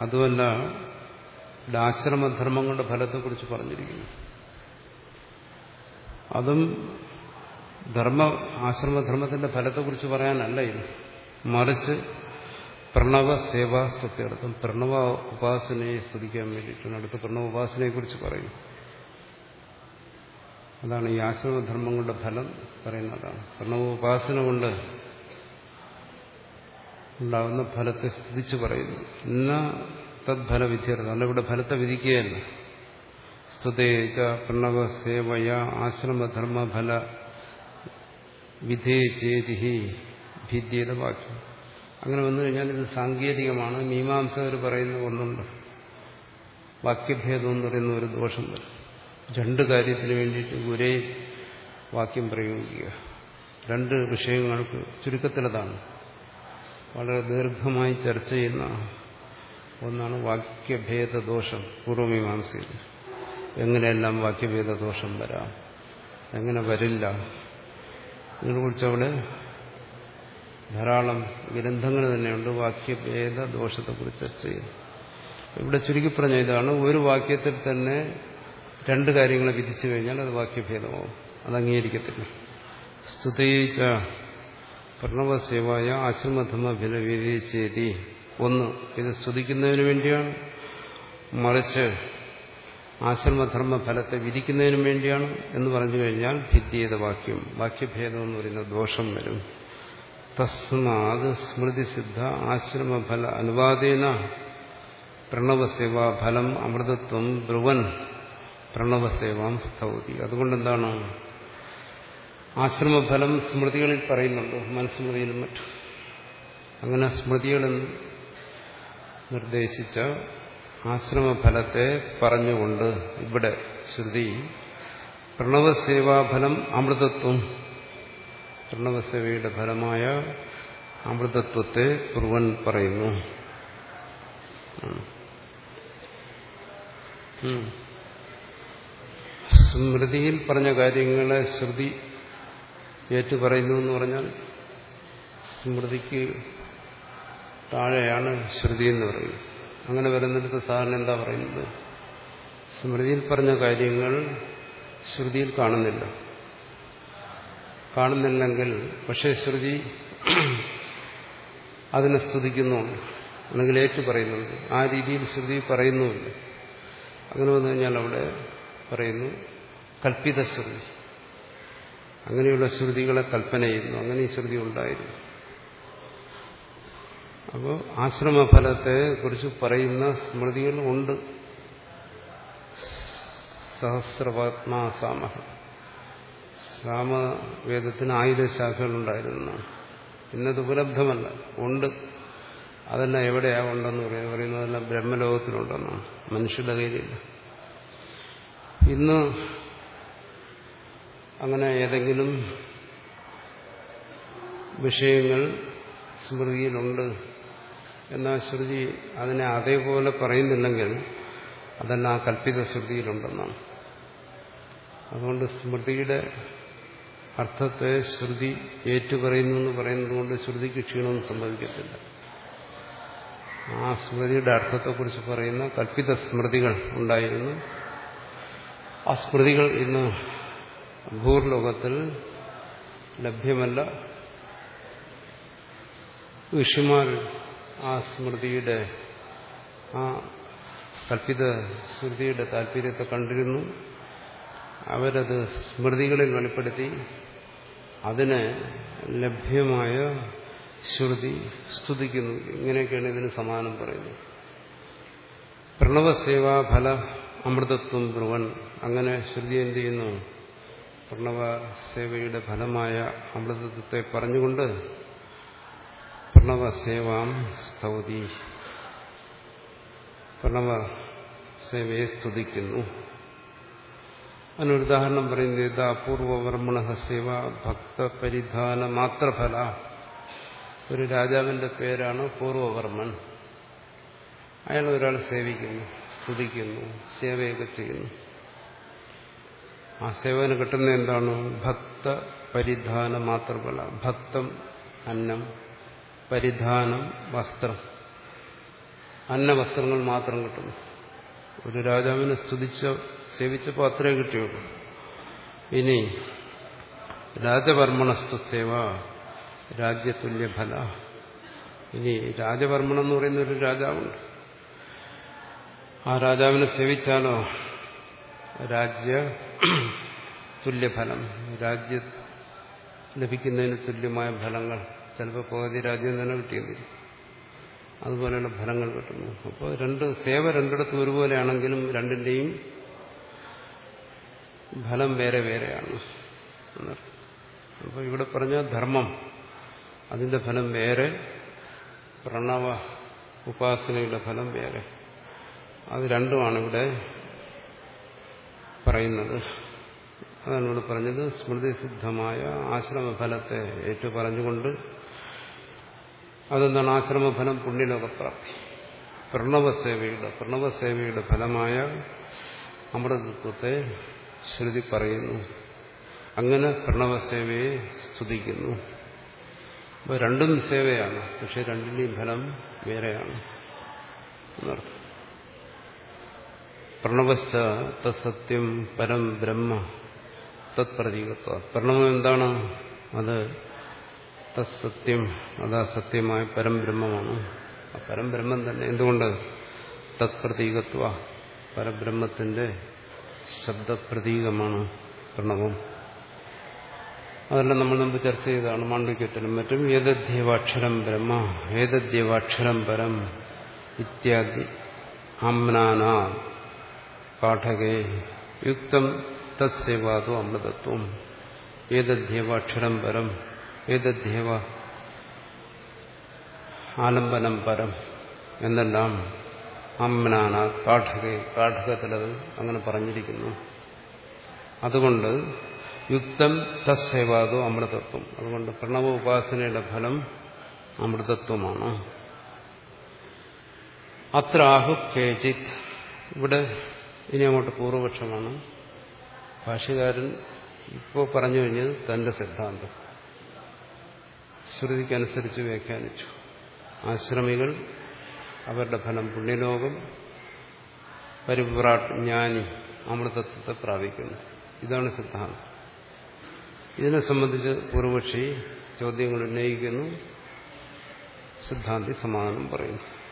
അതുമല്ല ഇവിടെ ആശ്രമധർമ്മങ്ങളുടെ ഫലത്തെക്കുറിച്ച് പറഞ്ഞിരിക്കുന്നു. അതും ധർമ്മ ആശ്രമധർമ്മത്തിന്റെ ഫലത്തെക്കുറിച്ച് പറയാനല്ല ഇത്. മറിച്ച് പ്രണവ സേവാസ്തുത്യർത്ഥം പ്രണവ ഉപാസനയെ സ്തുതിക്കാൻ വേണ്ടിയിട്ടാണ്. അടുത്ത പ്രണവ ഉപാസനയെക്കുറിച്ച് പറയും. അതാണ് ഈ ആശ്രമധർമ്മങ്ങളുടെ ഫലം പറയുന്നതാണ്. പ്രണവ ഉപാസന കൊണ്ട് ഉണ്ടാകുന്ന ഫലത്തെ സ്തുതിച്ച് പറയുന്നു. ഇന്ന തദ്ഫല വിധിയർത്ഥം അല്ല ഇവിടെ ഫലത്തെ വിധിക്കുകയല്ല. സ്തുതേച്ച പ്രണവ സേവയ ആശ്രമധർമ്മ ഫല വിധേ ചേതിഹി ഭിദ്യയുടെ വാക്യം. അങ്ങനെ വന്നു കഴിഞ്ഞാൽ ഇത് സാങ്കേതികമാണ്. മീമാംസകർ പറയുന്ന ഒന്നുണ്ട്. വാക്യഭേദം എന്ന് പറയുന്ന ഒരു ദോഷം വരും. രണ്ട് കാര്യത്തിന് വേണ്ടിയിട്ട് ഒരേ വാക്യം പ്രയോഗിക്കുക. രണ്ട് വിഷയങ്ങൾക്ക് ചുരുക്കത്തിലതാണ്. വളരെ ദീർഘമായി ചർച്ച ചെയ്യുന്ന ഒന്നാണ് വാക്യഭേദദോഷം പൂർവമീമാംസയിൽ എങ്ങനെയെല്ലാം വാക്യഭേദദോഷം വരാം? എങ്ങനെ വരില്ല? ഇതിനെക്കുറിച്ച് അവിടെ ധാരാളം ഗ്രന്ഥങ്ങൾ തന്നെയുണ്ട്. വാക്യഭേദ ദോഷത്തെക്കുറിച്ച് ചർച്ച ചെയ്യുന്നു ഇവിടെ ചുരുക്കി പറഞ്ഞ ഇതാണ് ഒരു വാക്യത്തിൽ തന്നെ രണ്ട് കാര്യങ്ങളെ വിധിച്ചു കഴിഞ്ഞാൽ അത് വാക്യഭേദമാവും. അത് അംഗീകരിക്കത്തില്ല സ്തുതയിച്ച പ്രണവസേവായ ആശ്രമധർമ്മ ഫലവിധിച്ചേതി ഒന്ന് ഇത് സ്തുതിക്കുന്നതിന് വേണ്ടിയാണ്. മറിച്ച് ആശ്രമധർമ്മ ഫലത്തെ വിധിക്കുന്നതിനും വേണ്ടിയാണ് എന്ന് പറഞ്ഞു കഴിഞ്ഞാൽ ഭിദ്യത വാക്യം വാക്യഭേദം എന്ന് പറയുന്ന ദോഷം വരും. തസ്മാത് സ്മൃതിസിദ്ധ ആശ്രമഫല അനുവാദേന പ്രണവസേവാഫലം അമൃതത്വം ബ്രുവൻ പ്രണവസേവാം സ്തൗതി. അതുകൊണ്ടെന്താണ്? ആശ്രമഫലം സ്മൃതികളിൽ പറയുന്നുണ്ട്? മനസ്സ്മൃതിയിലും മറ്റും. അങ്ങനെ സ്മൃതികളിൽ നിർദ്ദേശിച്ച ആശ്രമഫലത്തെ പറഞ്ഞുകൊണ്ട് ഇവിടെ ശ്രുതി പ്രണവസേവാഫലം അമൃതത്വം. പ്രണവസേവയുടെ ഫലമായ അമൃതത്വത്തെ കുറുവൻ പറയുന്നു. സ്മൃതിയിൽ പറഞ്ഞ കാര്യങ്ങളെ ശ്രുതി ഏറ്റുപറയുന്നു എന്ന് പറഞ്ഞാൽ സ്മൃതിക്ക് താഴെയാണ് ശ്രുതി എന്ന് പറയുന്നത്. അങ്ങനെ വരുന്നിടത്ത് സാധാരണ എന്താ പറയുന്നത്? സ്മൃതിയിൽ പറഞ്ഞ കാര്യങ്ങൾ ശ്രുതിയിൽ കാണുന്നില്ല. കാണുന്നില്ലെങ്കിൽ പക്ഷേ ശ്രുതി അതിനെ സ്തുതിക്കുന്നുണ്ട്. അല്ലെങ്കിൽ ഏറ്റു പറയുന്നുണ്ട് ആ രീതിയിൽ ശ്രുതി പറയുന്നുമില്ല അങ്ങനെ വന്നു കഴിഞ്ഞാൽ അവിടെ പറയുന്നു കൽപ്പിത ശ്രുതി. അങ്ങനെയുള്ള ശ്രുതികളെ കൽപ്പന ചെയ്യുന്നു അങ്ങനെ ഈ ശ്രുതി ഉണ്ടായിരുന്നു. അപ്പോൾ ആശ്രമഫലത്തെ കുറിച്ച് പറയുന്ന സ്മൃതികൾ ഉണ്ട്. സഹസ്രപത്മാ സാമഹ. സാമവേദത്തിന് ആയിരം ശാഖകളുണ്ടായിരുന്നു. ഇന്നത് ഉപലബ്ധമല്ല. ഉണ്ട്. അതെല്ലാം എവിടെയാ ഉണ്ടെന്ന് പറയുന്നത്? പറയുന്നതെല്ലാം ബ്രഹ്മലോകത്തിലുണ്ടെന്നാണ്. മനുഷ്യരുടെ കയ്യിലില്ല. ഇന്ന് അങ്ങനെ ഏതെങ്കിലും വിഷയങ്ങൾ സ്മൃതിയിലുണ്ട് എന്നാൽ ശ്രുതി അതിനെ അതേപോലെ പറയുന്നില്ലെങ്കിൽ അതെല്ലാം ആ കല്പിത ശ്രുതിയിലുണ്ടെന്നാണ്. അതുകൊണ്ട് സ്മൃതിയുടെ അർത്ഥത്തെ ശ്രുതി ഏറ്റുപറയുന്നു എന്ന് പറയുന്നത് കൊണ്ട് ശ്രുതിക്ക് ക്ഷീണമൊന്നും സംഭവിക്കത്തില്ല. ആ സ്മൃതിയുടെ അർത്ഥത്തെക്കുറിച്ച് പറയുന്ന കല്പിത സ്മൃതികൾ ഉണ്ടായിരുന്നു. ആ സ്മൃതികൾ ഇന്ന് ഭൂർലോകത്തിൽ ലഭ്യമല്ല. ഋഷിമാർ ആ സ്മൃതിയുടെ ആ കൽപ്പിത സ്മൃതിയുടെ താല്പര്യത്തെ കണ്ടിരുന്നു. അവരത് സ്മൃതികളിൽ വെളിപ്പെടുത്തി. അതിന് ലഭ്യമായ ശ്രുതി സ്തുതിക്കുന്നു. ഇങ്ങനെയൊക്കെയാണ് ഇതിന് സമാനം പറയുന്നത്. പ്രണവസേവാ ഫല അമൃതത്വം ബ്രുവൻ അങ്ങനെ ശ്രുതി എന്ത് ചെയ്യുന്നു? പ്രണവ സേവയുടെ ഫലമായ അമൃതത്വത്തെ പറഞ്ഞുകൊണ്ട് പ്രണവ സേവാം സ്തൗതി. പ്രണവ സേവയെ സ്തുതിക്കുന്നു. അതിനൊരുദാഹരണം പറയുന്നത് ഇത് അപൂർവവർമ്മണ സേവ ഭക്തപരിധാന മാത്രഫല. ഒരു രാജാവിന്റെ പേരാണ് പൂർവവർമ്മൻ. അയാൾ ഒരാൾ സേവിക്കുന്നു സ്തുതിക്കുന്നു സേവയൊക്കെ ചെയ്യുന്നു. ആ സേവന കിട്ടുന്ന എന്താണ്? ഭക്ത പരിധാന മാത്രമല്ല. ഭക്തം അന്നം പരിധാനം വസ്ത്രം. അന്നവസ്ത്രങ്ങൾ മാത്രം കിട്ടുന്നു. ഒരു രാജാവിനെ സ്തുതിച്ച സേവിച്ചപ്പോൾ അത്രേ കിട്ടിയുള്ളൂ. ഇനി രാജവർമ്മണസ്തു സേവ രാജ്യതുല്യ ഇനി രാജവർമ്മണം എന്ന് പറയുന്ന ഒരു രാജാവുണ്ട്. ആ രാജാവിനെ സേവിച്ചാലോ? രാജ്യ തുല്യഫലം. രാജ്യ ലഭിക്കുന്നതിന് തുല്യമായ ഫലങ്ങൾ ചിലപ്പോൾ പകുതി രാജ്യം തന്നെ കിട്ടിയെന്നിരിക്കും അതുപോലെയുള്ള ഫലങ്ങൾ കിട്ടുന്നു. അപ്പോൾ രണ്ട് സേവ രണ്ടിടത്തും ഒരുപോലെയാണെങ്കിലും രണ്ടിന്റെയും ഫലം വേറെ വേറെയാണ്. അപ്പോൾ ഇവിടെ പറഞ്ഞ ധർമ്മം അതിന്റെ ഫലം വേറെ പ്രണവ ഉപാസനയുടെ ഫലം വേറെ. അത് രണ്ടുമാണ് ഇവിടെ പറയുന്നത്. അതാണ് ഇവിടെ പറഞ്ഞത് സ്മൃതിസിദ്ധമായ ആശ്രമഫലത്തെ ഏറ്റു പറഞ്ഞുകൊണ്ട് അതെന്താണ് ആശ്രമഫലം? പുണ്യലോകപ്രാപ്തി. പ്രണവസേവയുടെ പ്രണവസേവയുടെ ഫലമായ അമൃതത്വത്തെ ശ്രുതി പറയുന്നു. അങ്ങനെ പ്രണവസേവയെ സ്തുതിക്കുന്നു. അപ്പോൾ രണ്ടും സേവയാണ് പക്ഷെ രണ്ടിന്റെയും ഫലം വേറെയാണ് എന്നർത്ഥം. പ്രണവശ്ച തത്സത്യം പരം ബ്രഹ്മ. തത്പ്രതീകത്വ. പ്രണവം എന്താണ്? അത് തത്സത്യം അതാ സത്യമായ പരംബ്രഹ്മമാണ് ആ പരംബ്രഹ്മം തന്നെ. എന്തുകൊണ്ട്? തത്പ്രതീകത്വ. പരബ്രഹ്മത്തിന്റെ ശബ്ദപ്രതീകമാണ് പ്രണവം. അതെല്ലാം നമ്മൾ മുമ്പ് ചർച്ച ചെയ്തതാണ് മാണ്ഡവ്യത്തിലും മറ്റും. ഏതദ്യവാക്ഷരം ബ്രഹ്മ ഏതദ്യവാക്ഷരം പരം ഇത്യാദി. ആംനാന പാഠകേ യുക്തം തത്സേവാതു അമൃതത്വം ഏതദ്യവാക്ഷരം പരം ഏതദ്യവ ആലംബനം പരം എന്നെല്ലാം അമ്മനാണ് കാഠക കാഠകത്തിലത് അങ്ങനെ പറഞ്ഞിരിക്കുന്നു. അതുകൊണ്ട് യുക്തം തസ്സേവാദോ അമൃതത്വം. അതുകൊണ്ട് പ്രണവ ഉപാസനയുടെ ഫലം അമൃതത്വമാണ്. അത്ര ആഹു കേചിത്. ഇവിടെ ഇനി അങ്ങോട്ട് പൂർവപക്ഷമാണ്. ഭാഷ്യകാരൻ ഇപ്പോൾ പറഞ്ഞു കഴിഞ്ഞത് തന്റെ സിദ്ധാന്തം. ശ്രുതിക്കനുസരിച്ച് വ്യാഖ്യാനിച്ചു. ആശ്രമികൾ അവരുടെ ഫലം പുണ്യലോകം പരിപ്രാട്ട് ജ്ഞാനി അമൃതത്വത്തെ പ്രാപിക്കുന്നു. ഇതാണ് സിദ്ധാന്തം. ഇതിനെ സംബന്ധിച്ച് പൂർവപക്ഷി ചോദ്യങ്ങൾ ഉന്നയിക്കുന്നു. സിദ്ധാന്തി സമാധാനം പറയുന്നു.